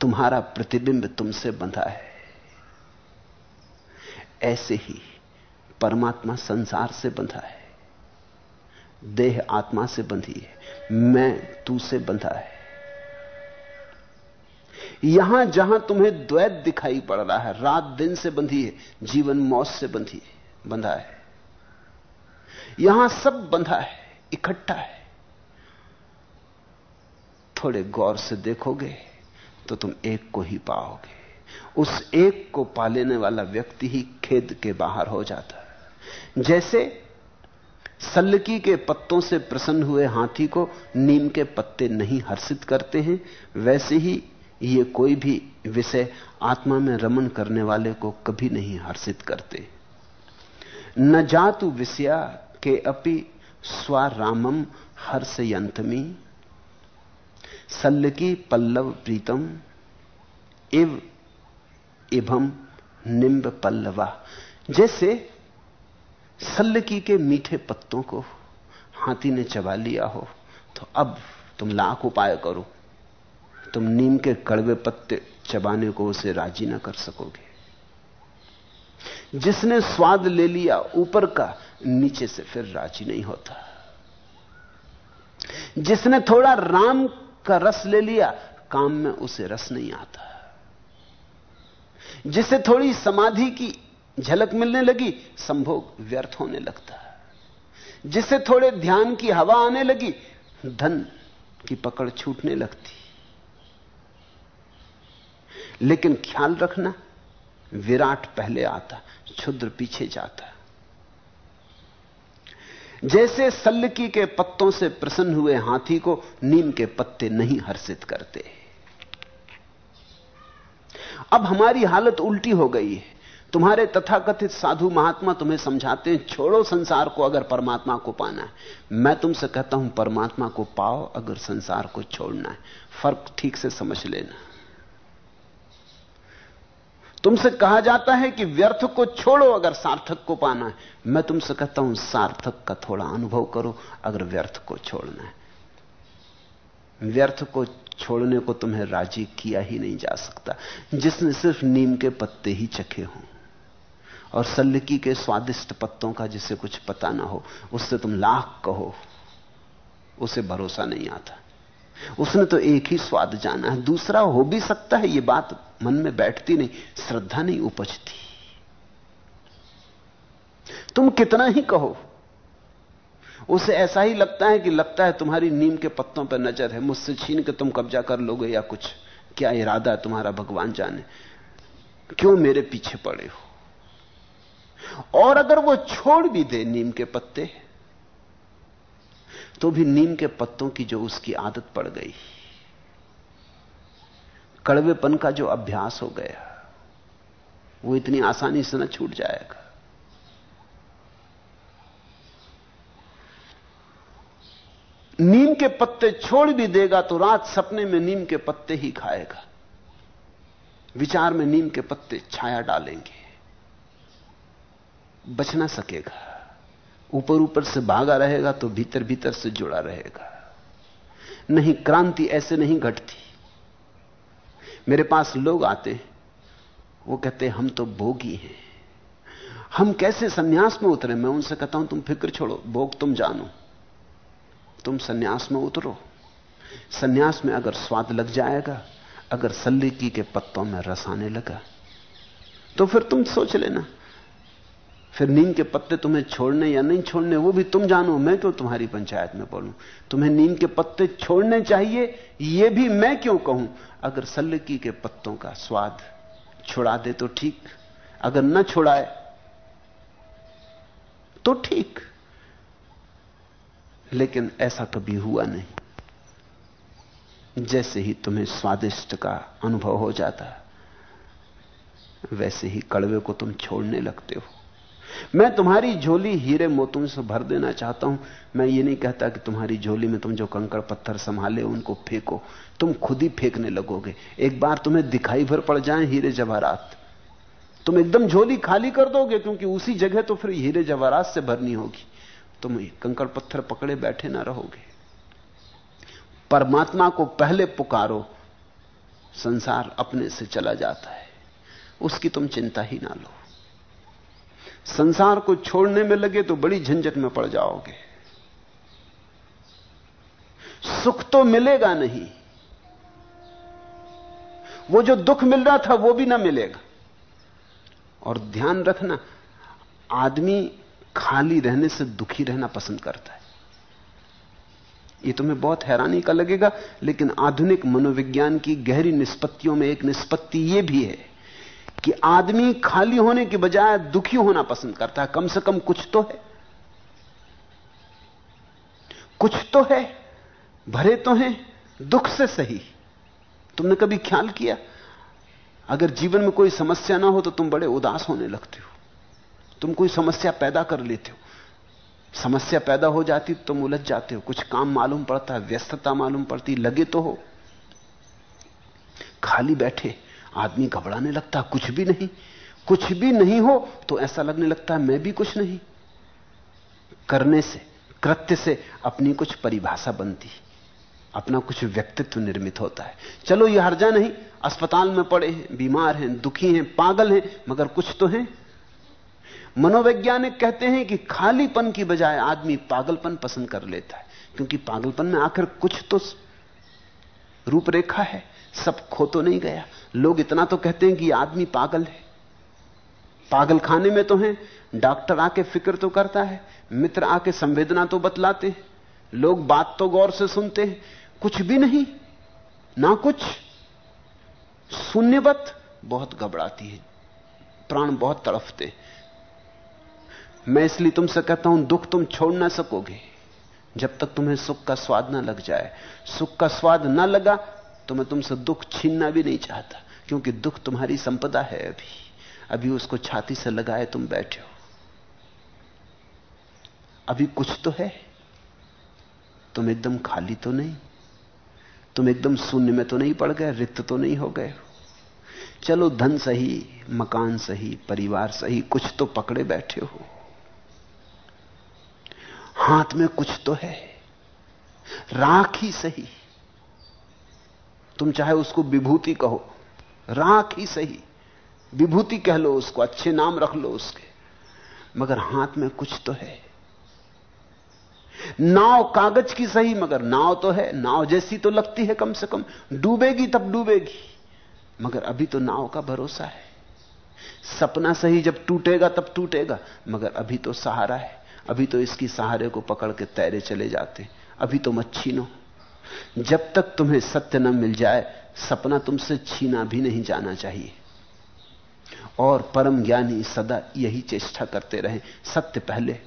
तुम्हारा प्रतिबिंब तुमसे बंधा है, ऐसे ही परमात्मा संसार से बंधा है। देह आत्मा से बंधी है, मैं तू से बंधा है। यहाँ जहाँ तुम्हें द्वैत दिखाई पड़ रहा है, रात दिन से बंधी है, जीवन मौत से बंधी है, बंधा है। यहाँ सब बंधा है, इकट्ठा है। थोड़े गौर से देखोगे तो तुम एक को ही पाओगे। उस एक को पा लेने वाला व्यक्ति ही खेद के बाहर हो जाता है। जैसे सल्लकी के पत्तों से प्रसन्न हुए हाथी को नीम के पत्ते नहीं हर्षित करते हैं। वैसे ही ये कोई भी विषय आत्मा में रमन करने वाले को कभी नहीं हर्षित करते। न जातु विषया के अपि स्वारामम हर्ष यंतमी सल्लकी पल्लव प्रीतम इव इभम निम्ब पल्लवा। जैसे सल्लकी के मीठे पत्तों को हाथी ने चबा लिया हो तो अब तुम लाख उपाय करो। तुम नीम के कड़वे पत्ते चबाने को उसे राज़ी ना कर सकोगे। जिसने स्वाद ले लिया ऊपर का, नीचे से फिर राज़ी नहीं होता। जिसने थोड़ा राम का रस ले लिया, काम में उसे रस नहीं आता। जिसे थोड़ी समाधि की झलक मिलने लगी, संभोग व्यर्थ होने लगता जिसे थोड़े ध्यान की हवा आने लगी, धन की पकड़ छूटने लगती। लेकिन ख्याल रखना, विराट पहले आता, क्षुद्र पीछे जाता। जैसे सल्लकी के पत्तों से प्रसन्न हुए हाथी को नीम के पत्ते नहीं हर्षित करते। अब हमारी हालत उल्टी हो गई है। तुम्हारे तथाकथित साधु महात्मा तुम्हें समझाते हैं, छोड़ो संसार को अगर परमात्मा को पाना है। मैं तुमसे कहता हूँ, परमात्मा को पाओ, अगर संसार को छोड़ना है। फ़र्क ठीक से समझ लेना। तुमसे कहा जाता है कि व्यर्थ को छोड़ो, अगर सार्थक को पाना है। मैं तुमसे कहता हूँ, सार्थक का थोड़ा अनुभव करो, अगर व्यर्थ को छोड़ना है। व्यर्थ को छोड़ने को तुम्हें राज़ी किया ही नहीं जा सकता। जिसने सिर्फ़ नीम के पत्ते ही चखे हों। और सल्लकी के स्वादिष्ट पत्तों का जिसे कुछ पता ना हो, उससे तुम लाख कहो, उसे भरोसा नहीं आता। उसने तो एक ही स्वाद जाना है, दूसरा हो भी सकता है यह बात मन में बैठती नहीं, श्रद्धा नहीं उपजती। तुम कितना ही कहो, उसे ऐसा ही लगता है कि लगता है तुम्हारी नीम के पत्तों पर नज़र है, मुझसे छीन के तुम कब्जा कर लोगे या कुछ। क्या इरादा है तुम्हारा भगवान जाने? क्यों मेरे पीछे पड़े हो? और अगर वो छोड़ भी दे नीम के पत्ते तो भी नीम के पत्तों की जो उसकी आदत पड़ गई, कड़वेपन का जो अभ्यास हो गया, वो इतनी आसानी से ना छूट जाएगा। नीम के पत्ते छोड़ भी देगा तो रात सपने में नीम के पत्ते ही खाएगा, विचार में नीम के पत्ते छाया डालेंगे। बच ना सकेगा। ऊपर ऊपर से भागा रहेगा तो भीतर भीतर से जुड़ा रहेगा। नहीं, क्रांति ऐसे नहीं घटती। मेरे पास लोग आते हैं, वो कहते हम तो भोगी हैं। हम कैसे सन्यास में उतरे? मैं उनसे कहता हूँ, तुम फ़िक्र छोड़ो, भोग तुम जानो। तुम सन्यास में उतरो। सन्यास में अगर स्वाद लग जाएगा, अगर सल्लीकी के पत्तों में रस आने लगा तो फिर तुम सोच लेना। फिर नीम के पत्ते तुम्हें छोड़ने या नहीं छोड़ने, वो भी तुम जानो, मैं क्यों तुम्हारी पंचायत में बोलूँ? तुम्हें नीम के पत्ते छोड़ने चाहिए, ये भी मैं क्यों कहूँ? अगर सल्लकी के पत्तों का स्वाद छुड़ा दे तो ठीक, अगर न छुड़ाए तो ठीक। लेकिन ऐसा कभी हुआ नहीं। जैसे ही तुम्हें स्वादिष्ट का अनुभव हो जाता, वैसे ही कड़वे को तुम छोड़ने लगते हो। मैं तुम्हारी झोली हीरे मोतों से भर देना चाहता हूँ। मैं ये नहीं कहता कि तुम्हारी झोली में तुम जो कंकड़ पत्थर संभाले उनको फेंको। तुम खुद ही फेंकने लगोगे। एक बार तुम्हें दिखाई भर पड़ जाए हीरे जवाहरात। तुम एकदम झोली खाली कर दोगे, क्योंकि उसी जगह तो फिर हीरे जवाहरात से भरनी होगी। तुम कंकड़ पत्थर पकड़े बैठे ना रहोगे। परमात्मा को पहले पुकारो, संसार अपने से चला जाता है। उसकी तुम चिंता ही ना लो। संसार को छोड़ने में लगे तो बड़ी झंझट में पड़ जाओगे। सुख तो मिलेगा नहीं। वो जो दुख मिल रहा था वो भी ना मिलेगा। और ध्यान रखना, आदमी खाली रहने से दुखी रहना पसंद करता है। ये तुम्हें बहुत हैरानी का लगेगा, लेकिन आधुनिक मनोविज्ञान की गहरी निष्पत्तियों में एक निष्पत्ति यह भी है। कि आदमी खाली होने के बजाय दुखी होना पसंद करता है। कम से कम कुछ तो है। कुछ तो है भरे तो हैं, दुख से सही। तुमने कभी ख्याल किया? अगर जीवन में कोई समस्या ना हो तो तुम बड़े उदास होने लगते हो। तुम कोई समस्या पैदा कर लेते हो। समस्या पैदा हो जाती तो तुम उलझ जाते हो। कुछ काम मालूम पड़ता है व्यस्तता मालूम पड़ती, लगे तो हो। खाली बैठे आदमी घबराने लगता कुछ भी नहीं। कुछ भी नहीं हो तो ऐसा लगने लगता है, मैं भी कुछ नहीं। करने से, कृत्य से अपनी कुछ परिभाषा बनती। अपना कुछ व्यक्तित्व निर्मित होता है। चलो यह हर्जा नहीं, अस्पताल में पड़े हैं, बीमार हैं, दुखी हैं, पागल हैं, मगर कुछ तो हैं। मनोवैज्ञानिक कहते हैं कि खालीपन की बजाय आदमी पागलपन पसंद कर लेता है, क्योंकि पागलपन में आखिर कुछ तो रूपरेखा है, सब खो तो नहीं गया। लोग इतना तो कहते हैं कि आदमी पागल है। पागल खाने में तो है, डॉक्टर आके फ़िक्र तो करता है, मित्र आके संवेदना तो बतलाते हैं, लोग बात तो गौर से सुनते हैं, कुछ भी नहीं, ना कुछ। शून्यवत बहुत घबराती है, प्राण बहुत तड़फते मैं इसलिए तुमसे कहता हूँ, दुख तुम छोड़ ना सकोगे, जब तक तुम्हें सुख का स्वाद ना लग जाए। सुख का स्वाद ना लगा तो मैं तुमसे दुख छीनना भी नहीं चाहता, क्योंकि दुख तुम्हारी संपदा है अभी। अभी उसको छाती से लगाए तुम बैठे हो। अभी कुछ तो है। तुम एकदम खाली तो नहीं। तुम एकदम शून्य में तो नहीं पड़ गए, रिक्त तो नहीं हो गए चलो धन सही, मकान सही, परिवार सही, कुछ तो पकड़े बैठे हो। हाथ में कुछ तो है। राख ही सही। तुम चाहे उसको विभूति कहो, राख ही सही। विभूति कह लो उसको, अच्छे नाम रख लो उसके। मगर हाथ में कुछ तो है। नाव कागज़ की सही, मगर नाव तो है। नाव जैसी तो लगती है कम से कम। डूबेगी तब डूबेगी। मगर अभी तो नाव का भरोसा है। सपना सही जब टूटेगा तब टूटेगा, मगर अभी तो सहारा है। अभी तो इसकी सहारे को पकड़ के तैरे चले जाते। अभी तो मत छीनो जब तक तुम्हें सत्य न मिल जाए, सपना तुमसे छीना भी नहीं जाना चाहिए। और परम ज्ञानी सदा यही चेष्टा करते रहे, सत्य पहले,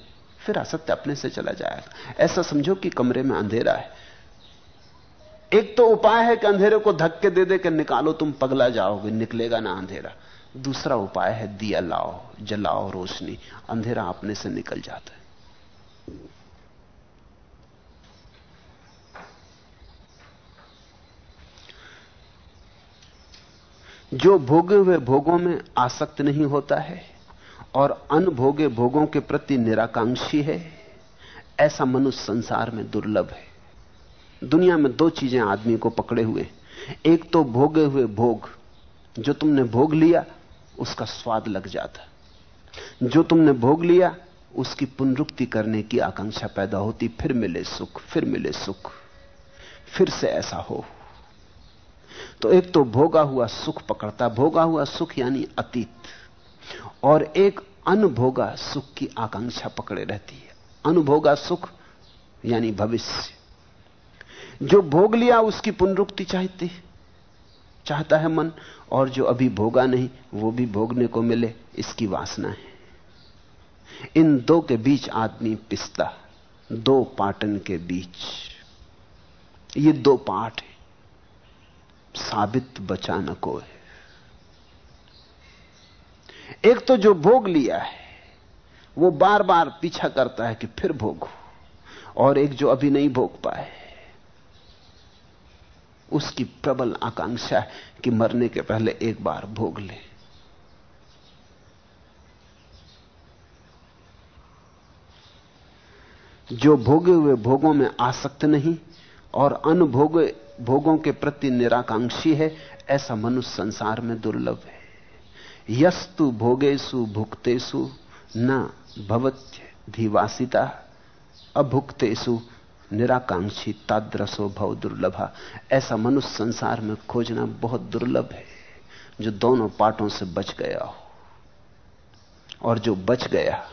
फिर असत्य अपने से चला जाएगा। ऐसा समझो कि कमरे में अंधेरा है। एक तो उपाय है कि अंधेरे को धक्के दे दे के निकालो, तुम पगला जाओगे, निकलेगा ना अंधेरा। दूसरा उपाय है, दिया लाओ, जलाओ रोशनी, अंधेरा अपने से निकल जाता है। जो भोगे हुए भोगों में आसक्त नहीं होता है और अनभोगे भोगों के प्रति निराकांक्षी है, ऐसा मनुष्य संसार में दुर्लभ है। दुनिया में दो चीज़ें आदमी को पकड़े हुए। एक तो भोगे हुए भोग। जो तुमने भोग लिया, उसका स्वाद लग जाता। जो तुमने भोग लिया, उसकी पुनरुक्ति करने की आकांक्षा पैदा होती। फिर मिले सुख, फिर मिले सुख। फिर से ऐसा हो। तो एक तो भोगा हुआ सुख पकड़ता, भोगा हुआ सुख यानी अतीत, और एक अनुभोगा सुख की आकांक्षा पकड़े रहती है। अनुभोगा सुख यानी भविष्य। जो भोग लिया उसकी पुनरुक्ति चाहती चाहता है मन, और जो अभी भोगा नहीं, वो भी भोगने को मिले, इसकी वासना है। इन दो के बीच आदमी पिसता, दो पाटन के बीच। ये दो पाठ है। साबित बचाना को है। एक तो जो भोग लिया है, वो बार बार पीछा करता है कि फिर भोगो, और एक जो अभी नहीं भोग पाए, उसकी प्रबल आकांक्षा है कि मरने के पहले एक बार भोग ले। जो भोगे हुए भोगों में आसक्त नहीं, और अनुभोगे भोगों के प्रति निराकांक्षी है, ऐसा मनुष्य संसार में दुर्लभ है। यस्तु भोगेशु भुक्तेशु न भवत्य धिवासिता अभुक्तेशु निराकांक्षी ताद्रसो भव दुर्लभा। ऐसा मनुष्य संसार में खोजना बहुत दुर्लभ है, जो दोनों पाटों से बच गया हो। और जो बच गया,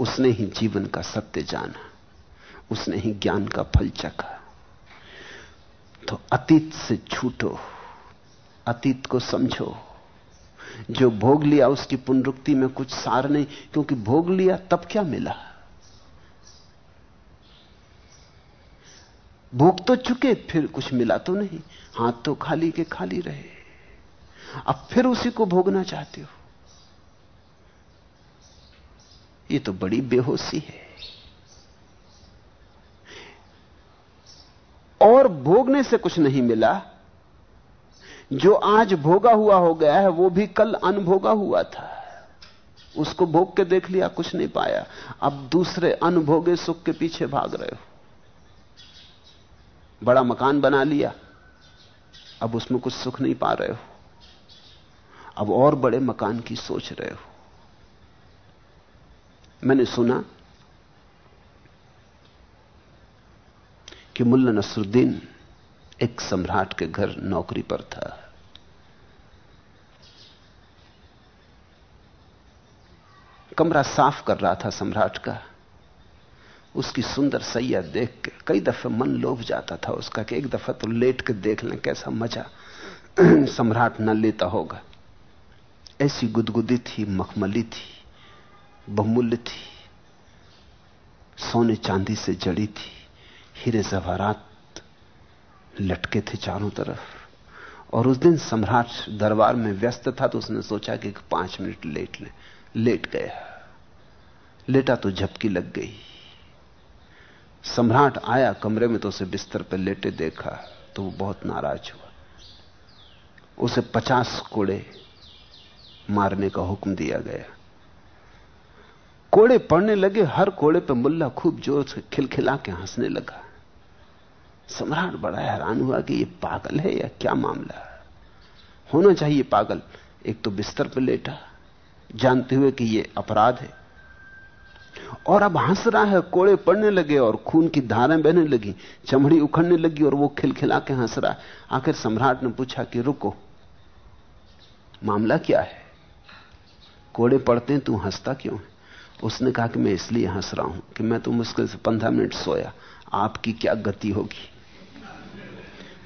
उसने ही जीवन का सत्य जाना, उसने ही ज्ञान का फल चखा। तो अतीत से छूटो, अतीत को समझो। जो भोग लिया उसकी पुनरुक्ति में कुछ सार नहीं, क्योंकि भोग लिया तब क्या मिला? भोग तो चुके, फिर कुछ मिला तो नहीं। हाथ तो खाली के खाली रहे। अब फिर उसी को भोगना चाहते हो। ये तो बड़ी बेहोशी है। और भोगने से कुछ नहीं मिला। जो आज भोगा हुआ हो गया है, वो भी कल अनभोगा हुआ था। उसको भोग के देख लिया, कुछ नहीं पाया। अब दूसरे अनभोगे सुख के पीछे भाग रहे हो। बड़ा मकान बना लिया। अब उसमें कुछ सुख नहीं पा रहे हो। अब और बड़े मकान की सोच रहे हो। मैंने सुना कि मुल्ला नसरुद्दीन एक सम्राट के घर नौकरी पर था। कमरा साफ़ कर रहा था सम्राट का। उसकी सुंदर सैया देख के कई दफे मन लोभ जाता था उसका कि एक दफ़ा तो लेट के देख लें कैसा मज़ा (clears throat) सम्राट न लेता होगा। ऐसी गुदगुदी थी, मखमली थी, बहुमूल्य थी, सोने चांदी से जड़ी थी। हीरे जवारात लटके थे चारों तरफ़। और उस दिन सम्राट दरबार में व्यस्त था तो उसने सोचा कि पाँच मिनट लेट ले। लेट गया। लेटा तो झपकी लग गई। सम्राट आया कमरे में तो उसे बिस्तर पर लेटे देखा तो वो बहुत नाराज़ हुआ। उसे पचास कोड़े मारने का हुक्म दिया गया। कोड़े पड़ने लगे, हर कोड़े पर मुल्ला खूब ज़ोर से खिलखिला के हंसने लगा। सम्राट बड़ा हैरान हुआ कि ये पागल है या क्या मामला है? होना चाहिए पागल। एक तो बिस्तर पर लेटा। जानते हुए कि ये अपराध है। और अब हंस रहा है, कोड़े पड़ने लगे और खून की धारें बहने लगी, चमड़ी उखड़ने लगी और वो खिलखिला के हंस रहा है। आखिर सम्राट ने पूछा कि रुको, मामला क्या है? कोड़े पड़ते हैं, तू हंसता क्यों है? उसने कहा कि मैं इसलिए हंस रहा हूँ कि मैं तो मुश्किल से पंद्रह मिनट सोया। आपकी क्या गति होगी?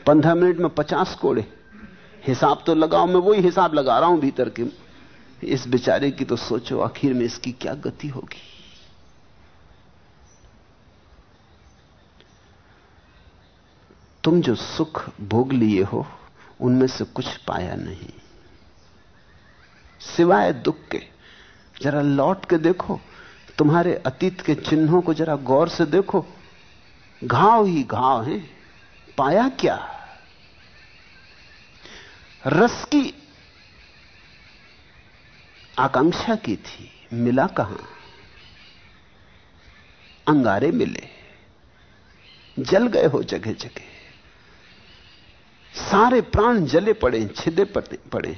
पंद्रह मिनट में पचास कोड़े। हिसाब तो लगाओ, मैं वही हिसाब लगा रहा हूँ भीतर के। इस बेचारे की तो सोचो, आखिर में इसकी क्या गति होगी? तुम जो सुख भोग लिए हो, उनमें से कुछ पाया नहीं। सिवाय दुख के, जरा लौट के देखो। तुम्हारे अतीत के चिन्हों को जरा गौर से देखो। घाव ही घाव हैं। पाया क्या? रस की आकांक्षा की थी। मिला कहाँ? अंगारे मिले। जल गए हो जगह जगह सारे प्राण जले पड़े, छिदे पड़े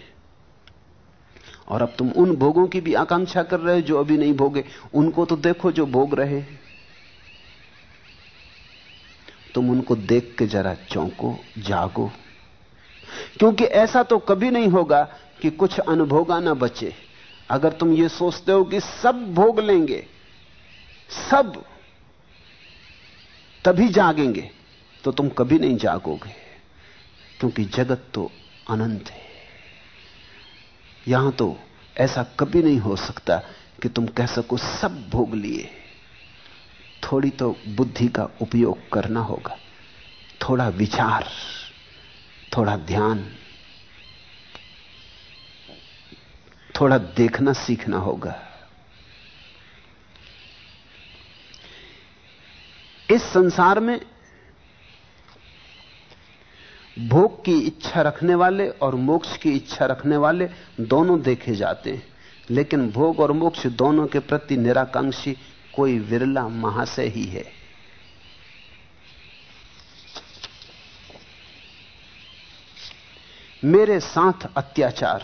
और अब तुम उन भोगों की भी आकांक्षा कर रहे हो जो अभी नहीं भोगे। उनको तो देखो जो भोग रहे तुम उनको देख के जरा चौंको, जागो। क्योंकि ऐसा तो कभी नहीं होगा कि कुछ अनुभोगा ना बचे। अगर तुम ये सोचते हो कि सब भोग लेंगे, सब, तभी जागेंगे तो तुम कभी नहीं जागोगे, क्योंकि जगत तो अनंत है। यहाँ तो ऐसा कभी नहीं हो सकता कि तुम कह सको, सब भोग लिए। थोड़ी तो बुद्धि का उपयोग करना होगा। थोड़ा विचार, थोड़ा ध्यान, थोड़ा देखना सीखना होगा। इस संसार में भोग की इच्छा रखने वाले और मोक्ष की इच्छा रखने वाले दोनों देखे जाते हैं, लेकिन भोग और मोक्ष दोनों के प्रति निराकांक्षी कोई विरला महाशय ही है। मेरे साथ अत्याचार,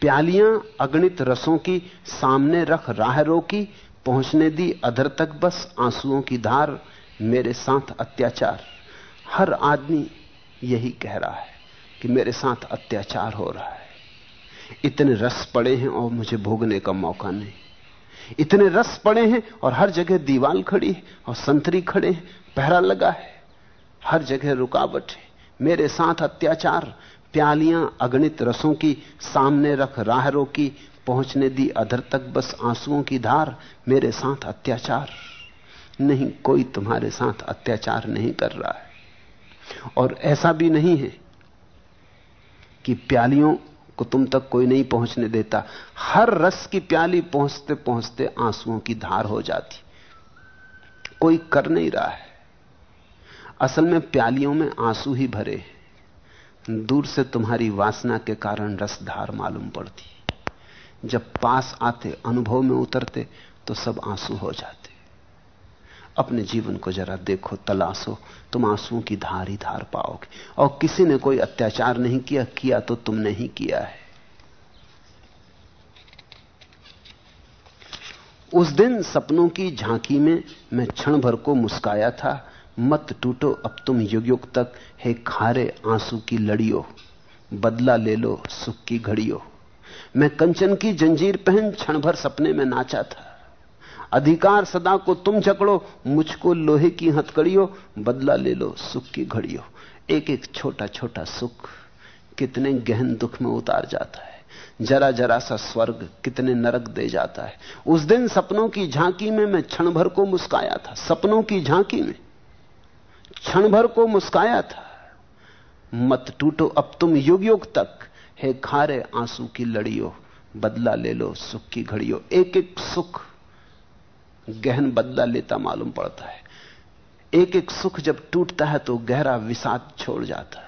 प्यालियाँ अगणित रसों की, सामने रख राह रोकी पहुँचने दी अधर तक बस आंसुओं की धार, मेरे साथ अत्याचार। हर आदमी यही कह रहा है कि मेरे साथ अत्याचार हो रहा है। इतने रस पड़े हैं और मुझे भोगने का मौका नहीं। इतने रस पड़े हैं और हर जगह दीवाल खड़ी है और संतरी खड़े हैं, पहरा लगा है। हर जगह रुकावट है। मेरे साथ अत्याचार, प्यालियाँ अगणित रसों की, सामने रख राह रोकी पहुँचने दी अधर तक बस आंसुओं की धार, मेरे साथ अत्याचार। नहीं, कोई तुम्हारे साथ अत्याचार नहीं कर रहा है। और ऐसा भी नहीं है कि प्यालियों को तुम तक कोई नहीं पहुँचने देता। हर रस की प्याली पहुँचते पहुँचते आंसुओं की धार हो जाती। कोई कर नहीं रहा है। असल में प्यालियों में आँसू ही भरे दूर से तुम्हारी वासना के कारण रसधार मालूम पड़ती। जब पास आते, अनुभव में उतरते तो सब आँसू हो जाते। अपने जीवन को जरा देखो, तलाशो, तुम आंसुओं की धार ही धार पाओगे। और किसी ने कोई अत्याचार नहीं किया किया तो तुमने ही किया है। उस दिन सपनों की झांकी में मैं क्षण भर को मुस्काया था, मत टूटो, अब तुम युग युग तक हे खारे आँसू की लड़ियों, बदला ले लो, सुख की घड़ियों। मैं कंचन की जंजीर पहन क्षण भर सपने में नाचा था। अधिकार सदा को तुम जकड़ो, मुझको लोहे की हथकड़ियों, बदला ले लो सुख की घड़ियों। एक एक छोटा छोटा सुख कितने गहन दुख में उतार जाता है। जरा जरा सा स्वर्ग कितने नरक दे जाता है। उस दिन सपनों की झांकी में मैं क्षण भर को मुस्काया था, सपनों की झांकी में। क्षण भर को मुस्काया था। मत टूटो, अब तुम युग युग तक है खारे आँसू की लड़ियों, बदला ले लो सुख की घड़ियों। एक एक सुख गहन बदला लेता मालूम पड़ता है। एक एक सुख जब टूटता है तो गहरा विषाद छोड़ जाता है।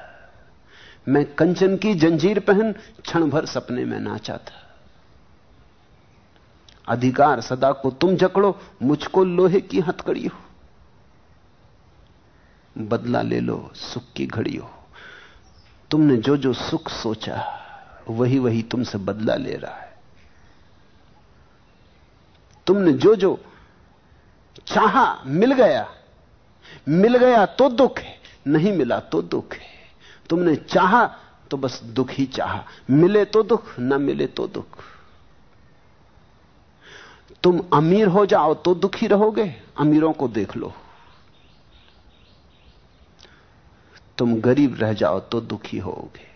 मैं कंचन की जंजीर पहन क्षण भर सपने में नाचा था अधिकार सदा को तुम जकड़ो, मुझको लोहे की हथकड़ी हो। बदला ले लो, सुख की घड़ी हो। तुमने जो जो सुख सोचा, वही वही तुमसे बदला ले रहा है। तुमने जो जो चाहा मिल गया। मिल गया तो दुख है, नहीं मिला तो दुख है। तुमने चाहा तो बस दुख ही चाहा। मिले तो दुख, न मिले तो दुख। तुम अमीर हो जाओ तो दुखी रहोगे, अमीरों को देख लो। तुम गरीब रह जाओ तो दुखी होगे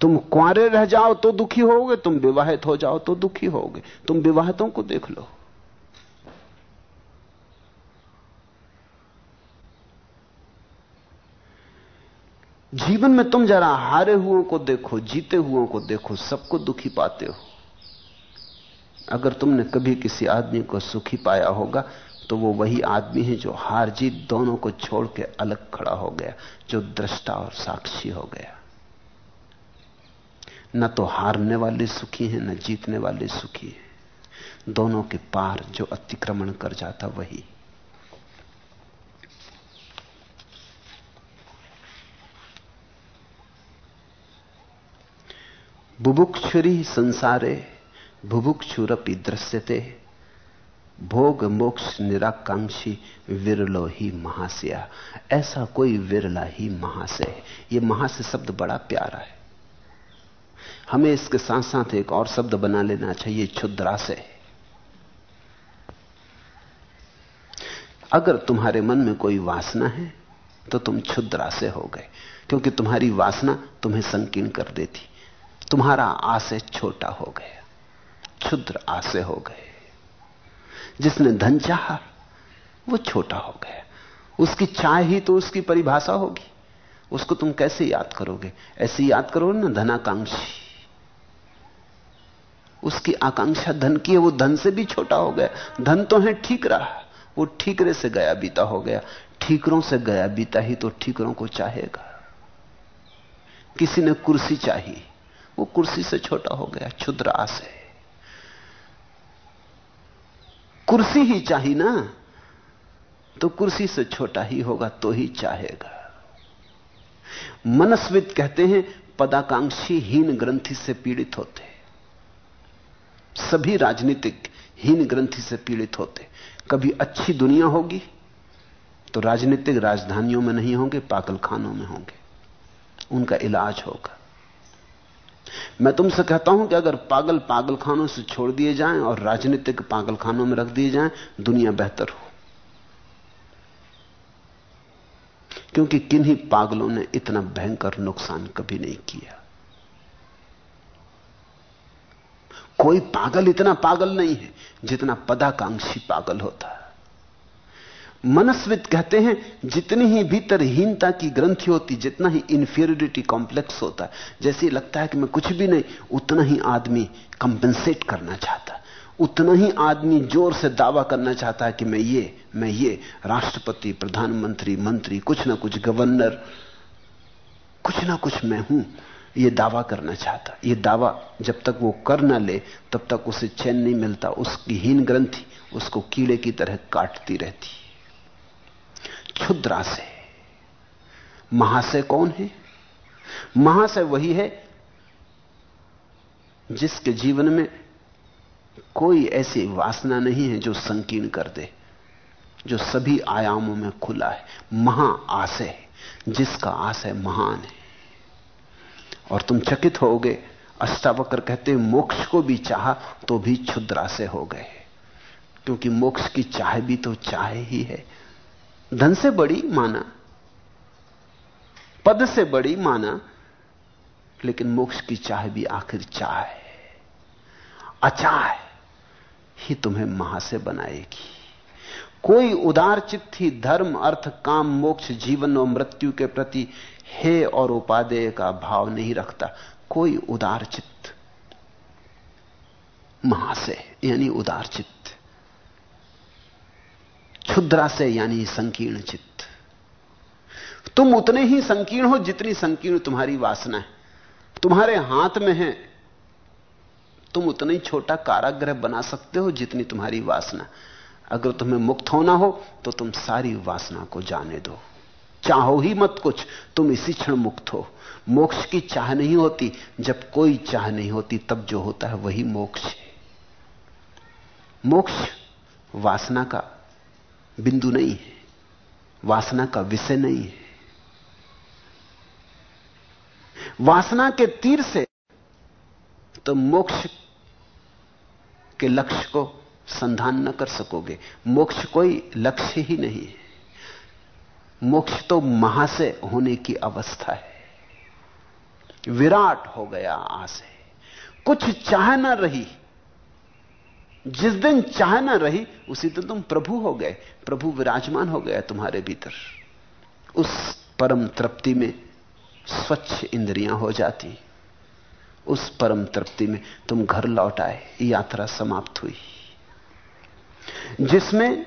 तुम कुआरे रह जाओ तो दुखी होगे तुम विवाहित हो जाओ तो दुखी होगे तुम विवाहितों को देख लो। जीवन में तुम जरा हारे हुओं को देखो, जीते हुओं को देखो, सबको दुखी पाते हो। अगर तुमने कभी किसी आदमी को सुखी पाया होगा तो वो वही आदमी है जो हार जीत दोनों को छोड़ के अलग खड़ा हो गया, जो दृष्टा और साक्षी हो गया। न तो हारने वाले सुखी हैं, न जीतने वाले सुखी हैं। दोनों के पार जो अतिक्रमण कर जाता वही। बुभुक्षुरी संसारे, बुभुक्षुरपि दृश्यते। भोग मोक्ष निराकांक्षी विरलो ही महाशया। ऐसा कोई विरला ही। महाशय यह महाशय शब्द बड़ा प्यारा है। हमें इसके साथ साथ एक और शब्द बना लेना चाहिए, क्षुद्राशय। अगर तुम्हारे मन में कोई वासना है तो तुम क्षुद्राशय हो गए, क्योंकि तुम्हारी वासना तुम्हें संकीर्ण कर देती। तुम्हारा आशय छोटा हो गया, क्षुद्र आशय हो गए। जिसने धन चाहा, वो छोटा हो गया। उसकी चाह ही तो उसकी परिभाषा होगी। उसको तुम कैसे याद करोगे? ऐसे याद करो ना धनाकांक्षी। उसकी आकांक्षा धन की है, वो धन से भी छोटा हो गया। धन तो है ठीक रहा, वो ठीकरे से गया बीता हो गया। ठीकरों से गया बीता ही तो ठीकरों को चाहेगा। किसी ने कुर्सी चाहिए वो कुर्सी से छोटा हो गया क्षुद्र आशय कुर्सी ही चाहिए ना तो कुर्सी से छोटा ही होगा तो ही चाहेगा। मनस्वित कहते हैं, पदाकांक्षी हीन ग्रंथि से पीड़ित होते। सभी राजनीतिक हीन ग्रंथि से पीड़ित होते। कभी अच्छी दुनिया होगी तो राजनीतिक राजधानियों में नहीं होंगे, पागलखानों में होंगे। उनका इलाज होगा। मैं तुमसे कहता हूँ कि अगर पागल पागलखानों से छोड़ दिए जाएँ और राजनीतिक पागलखानों में रख दिए जाएँ, दुनिया बेहतर हो। क्योंकि किन्हीं पागलों ने इतना भयंकर नुकसान कभी नहीं किया। कोई पागल इतना पागल नहीं है जितना पदाकांक्षी पागल होता है। मनस्वित कहते हैं, जितनी ही भीतर हीनता की ग्रंथि होती, जितना ही इंफीरियरिटी कॉम्प्लेक्स होता है जैसे लगता है कि मैं कुछ भी नहीं, उतना ही आदमी कंपेंसेट करना चाहता। उतना ही आदमी ज़ोर से दावा करना चाहता है कि मैं ये मैं ये, राष्ट्रपति, प्रधानमंत्री, मंत्री, कुछ ना कुछ गवर्नर कुछ ना कुछ मैं हूँ, ये दावा करना चाहता। ये दावा जब तक वो कर ना ले, तब तक उसे चैन नहीं मिलता, उसकी हीन ग्रंथि उसको कीड़े की तरह काटती रहती। क्षुद्रा से। महाशय कौन है? महाशय वही है जिसके जीवन में कोई ऐसी वासना नहीं है जो संकीर्ण कर दे, जो सभी आयामों में खुला है। महा आशय जिसका आशय महान है। और तुम चकित होगे, अष्टावक्र कहते, मोक्ष को भी चाहा तो भी क्षुद्रा से हो गए। क्योंकि मोक्ष की चाह भी तो चाह ही है। धन से बड़ी माना, पद से बड़ी माना, लेकिन मोक्ष की चाह भी आखिर चाह है। अचाह ही तुम्हें महा से बनाएगी। कोई उदार चित्त ही धर्म, अर्थ, काम, मोक्ष, जीवन और मृत्यु के प्रति हे और उपादेय का भाव नहीं रखता। कोई उदार चित्त महा से, यानी उदार चित्त। क्षुद्रा से यानी संकीर्ण चित्त। तुम उतने ही संकीर्ण हो जितनी संकीर्ण तुम्हारी वासना है। तुम्हारे हाथ में है। तुम उतना ही छोटा कारागृह बना सकते हो जितनी तुम्हारी वासना। अगर तुम्हें मुक्त होना हो तो तुम सारी वासना को जाने दो। चाहो ही मत कुछ, तुम इसी क्षण मुक्त हो। मोक्ष की चाह नहीं होती। जब कोई चाह नहीं होती, तब जो होता है वही मोक्ष। मोक्ष वासना का बिंदु नहीं है। वासना का विषय नहीं है। वासना के तीर से तो मोक्ष के लक्ष्य को संधान न कर सकोगे। मोक्ष कोई लक्ष्य ही नहीं है। मोक्ष तो महा से होने की अवस्था है। विराट हो गया आसे कुछ चाह ना रही जिस दिन चाह ना रही, उसी दिन तुम प्रभु हो गए। प्रभु विराजमान हो गया तुम्हारे भीतर। उस परम तृप्ति में स्वच्छ इंद्रियाँ हो जाती। उस परम तृप्ति में तुम घर लौट आए, यात्रा समाप्त हुई। जिसमें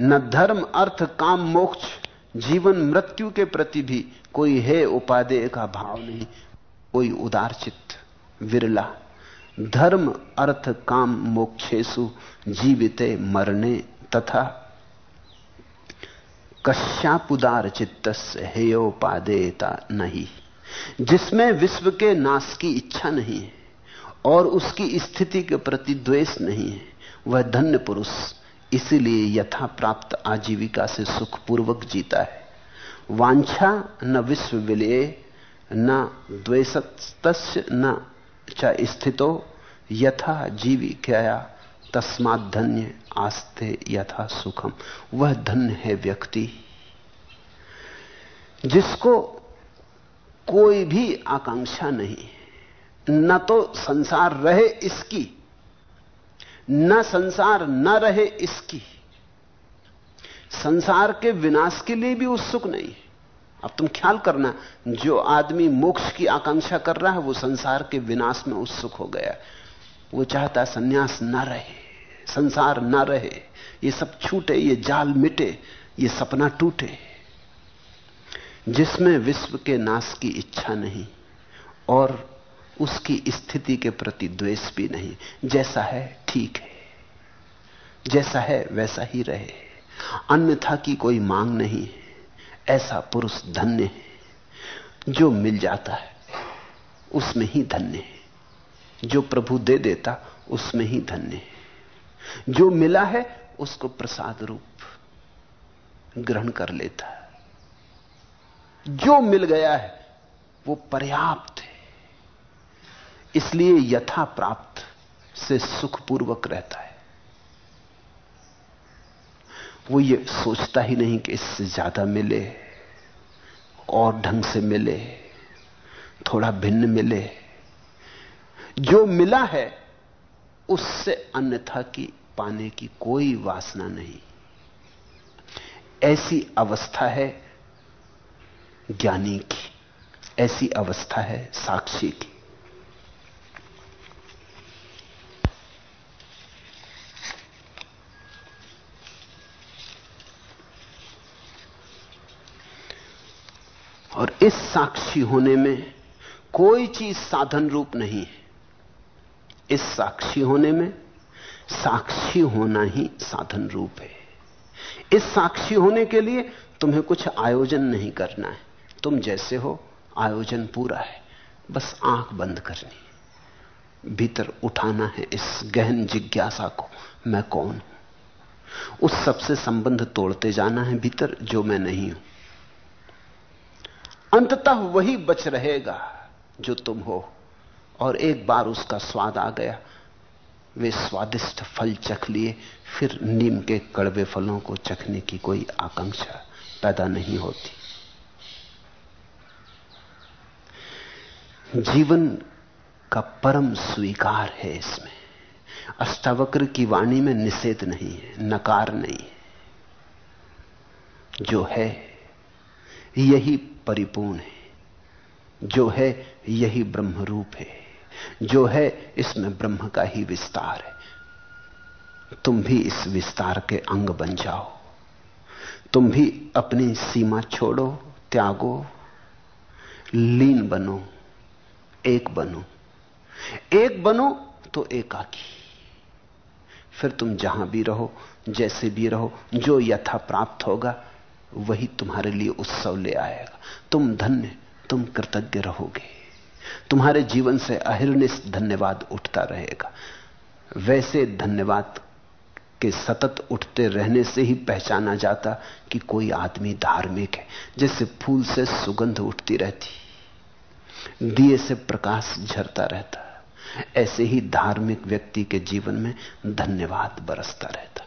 न धर्म, अर्थ, काम, मोक्ष, जीवन, मृत्यु के प्रति भी कोई है उपादेय का भाव नहीं, कोई उदार चित्त विरला धर्म, अर्थ, काम मोक्षेशु जीविते मरने तथा कश्यापुदार चित्त हेयोपादेयता नहीं। जिसमें विश्व के नाश की इच्छा नहीं है और उसकी स्थिति के प्रति द्वेष नहीं है, वह धन्य पुरुष इसीलिए यथा प्राप्त आजीविका से सुखपूर्वक जीता है। वांछा न विश्व विलय, न द्वेषत न च स्थितो यथा जीवी क्या तस्मात धन्य आस्ते यथा सुखम। वह धन्य है व्यक्ति। जिसको कोई भी आकांक्षा नहीं, न तो संसार रहे इसकी, न संसार न रहे इसकी। संसार के विनाश के लिए भी उत्सुक नहीं। अब तुम ख्याल करना, जो आदमी मोक्ष की आकांक्षा कर रहा है, वो संसार के विनाश में उत्सुक हो गया वो चाहता है संन्यास न रहे, संसार न रहे। ये सब छूटे, ये जाल मिटे, ये सपना टूटे। जिसमें विश्व के नाश की इच्छा नहीं, और उसकी स्थिति के प्रति द्वेष भी नहीं। जैसा है, ठीक है। जैसा है, वैसा ही रहे। अन्यथा की कोई मांग नहीं है। ऐसा पुरुष धन्य है, जो मिल जाता है, उसमें ही धन्य है। जो प्रभु दे देता, उसमें ही धन्य है। जो मिला है, उसको प्रसाद रूप ग्रहण कर लेता है। जो मिल गया है, वो पर्याप्त है। इसलिए यथा प्राप्त से सुखपूर्वक रहता है। वो ये सोचता ही नहीं कि इससे ज़्यादा मिले, और ढंग से मिले, थोड़ा भिन्न मिले। जो मिला है, उससे अन्यथा की पाने की कोई वासना नहीं। ऐसी अवस्था है ज्ञानी की, ऐसी अवस्था है साक्षी की। और इस साक्षी होने में कोई चीज़ साधन रूप नहीं है। इस साक्षी होने में साक्षी होना ही साधन रूप है। इस साक्षी होने के लिए तुम्हें कुछ आयोजन नहीं करना है। तुम जैसे हो, आयोजन पूरा है। बस आँख बंद करनी भीतर उठाना है इस गहन जिज्ञासा को, मैं कौन हूँ? उस सबसे संबंध तोड़ते जाना है भीतर जो मैं नहीं हूँ। अंततः वही बच रहेगा जो तुम हो। और एक बार उसका स्वाद आ गया। वे स्वादिष्ट फल चख लिए। फिर नीम के कड़वे फलों को चखने की कोई आकांक्षा पैदा नहीं होती। जीवन का परम स्वीकार है इसमें। अष्टावक्र की वाणी में निषेध नहीं है, नकार नहीं है। जो है, यही परिपूर्ण है। जो है यही ब्रह्म रूप है। जो है इसमें ब्रह्म का ही विस्तार है। तुम भी इस विस्तार के अंग बन जाओ। तुम भी अपनी सीमा छोड़ो, त्यागो। लीन बनो, एक बनो। एक बनो तो एकाकी। फिर तुम जहाँ भी रहो, जैसे भी रहो, जो यथा प्राप्त होगा वही तुम्हारे लिए उत्सव ले आएगा। तुम धन्य, तुम कृतज्ञ रहोगे। तुम्हारे जीवन से अहिर्निश धन्यवाद उठता रहेगा। वैसे धन्यवाद के सतत उठते रहने से ही पहचाना जाता कि कोई आदमी धार्मिक है, जैसे फूल से सुगंध उठती रहती। दिए से प्रकाश झरता रहता। ऐसे ही धार्मिक व्यक्ति के जीवन में धन्यवाद बरसता रहता।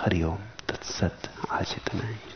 हरिओम। तत्सत आज इतना ही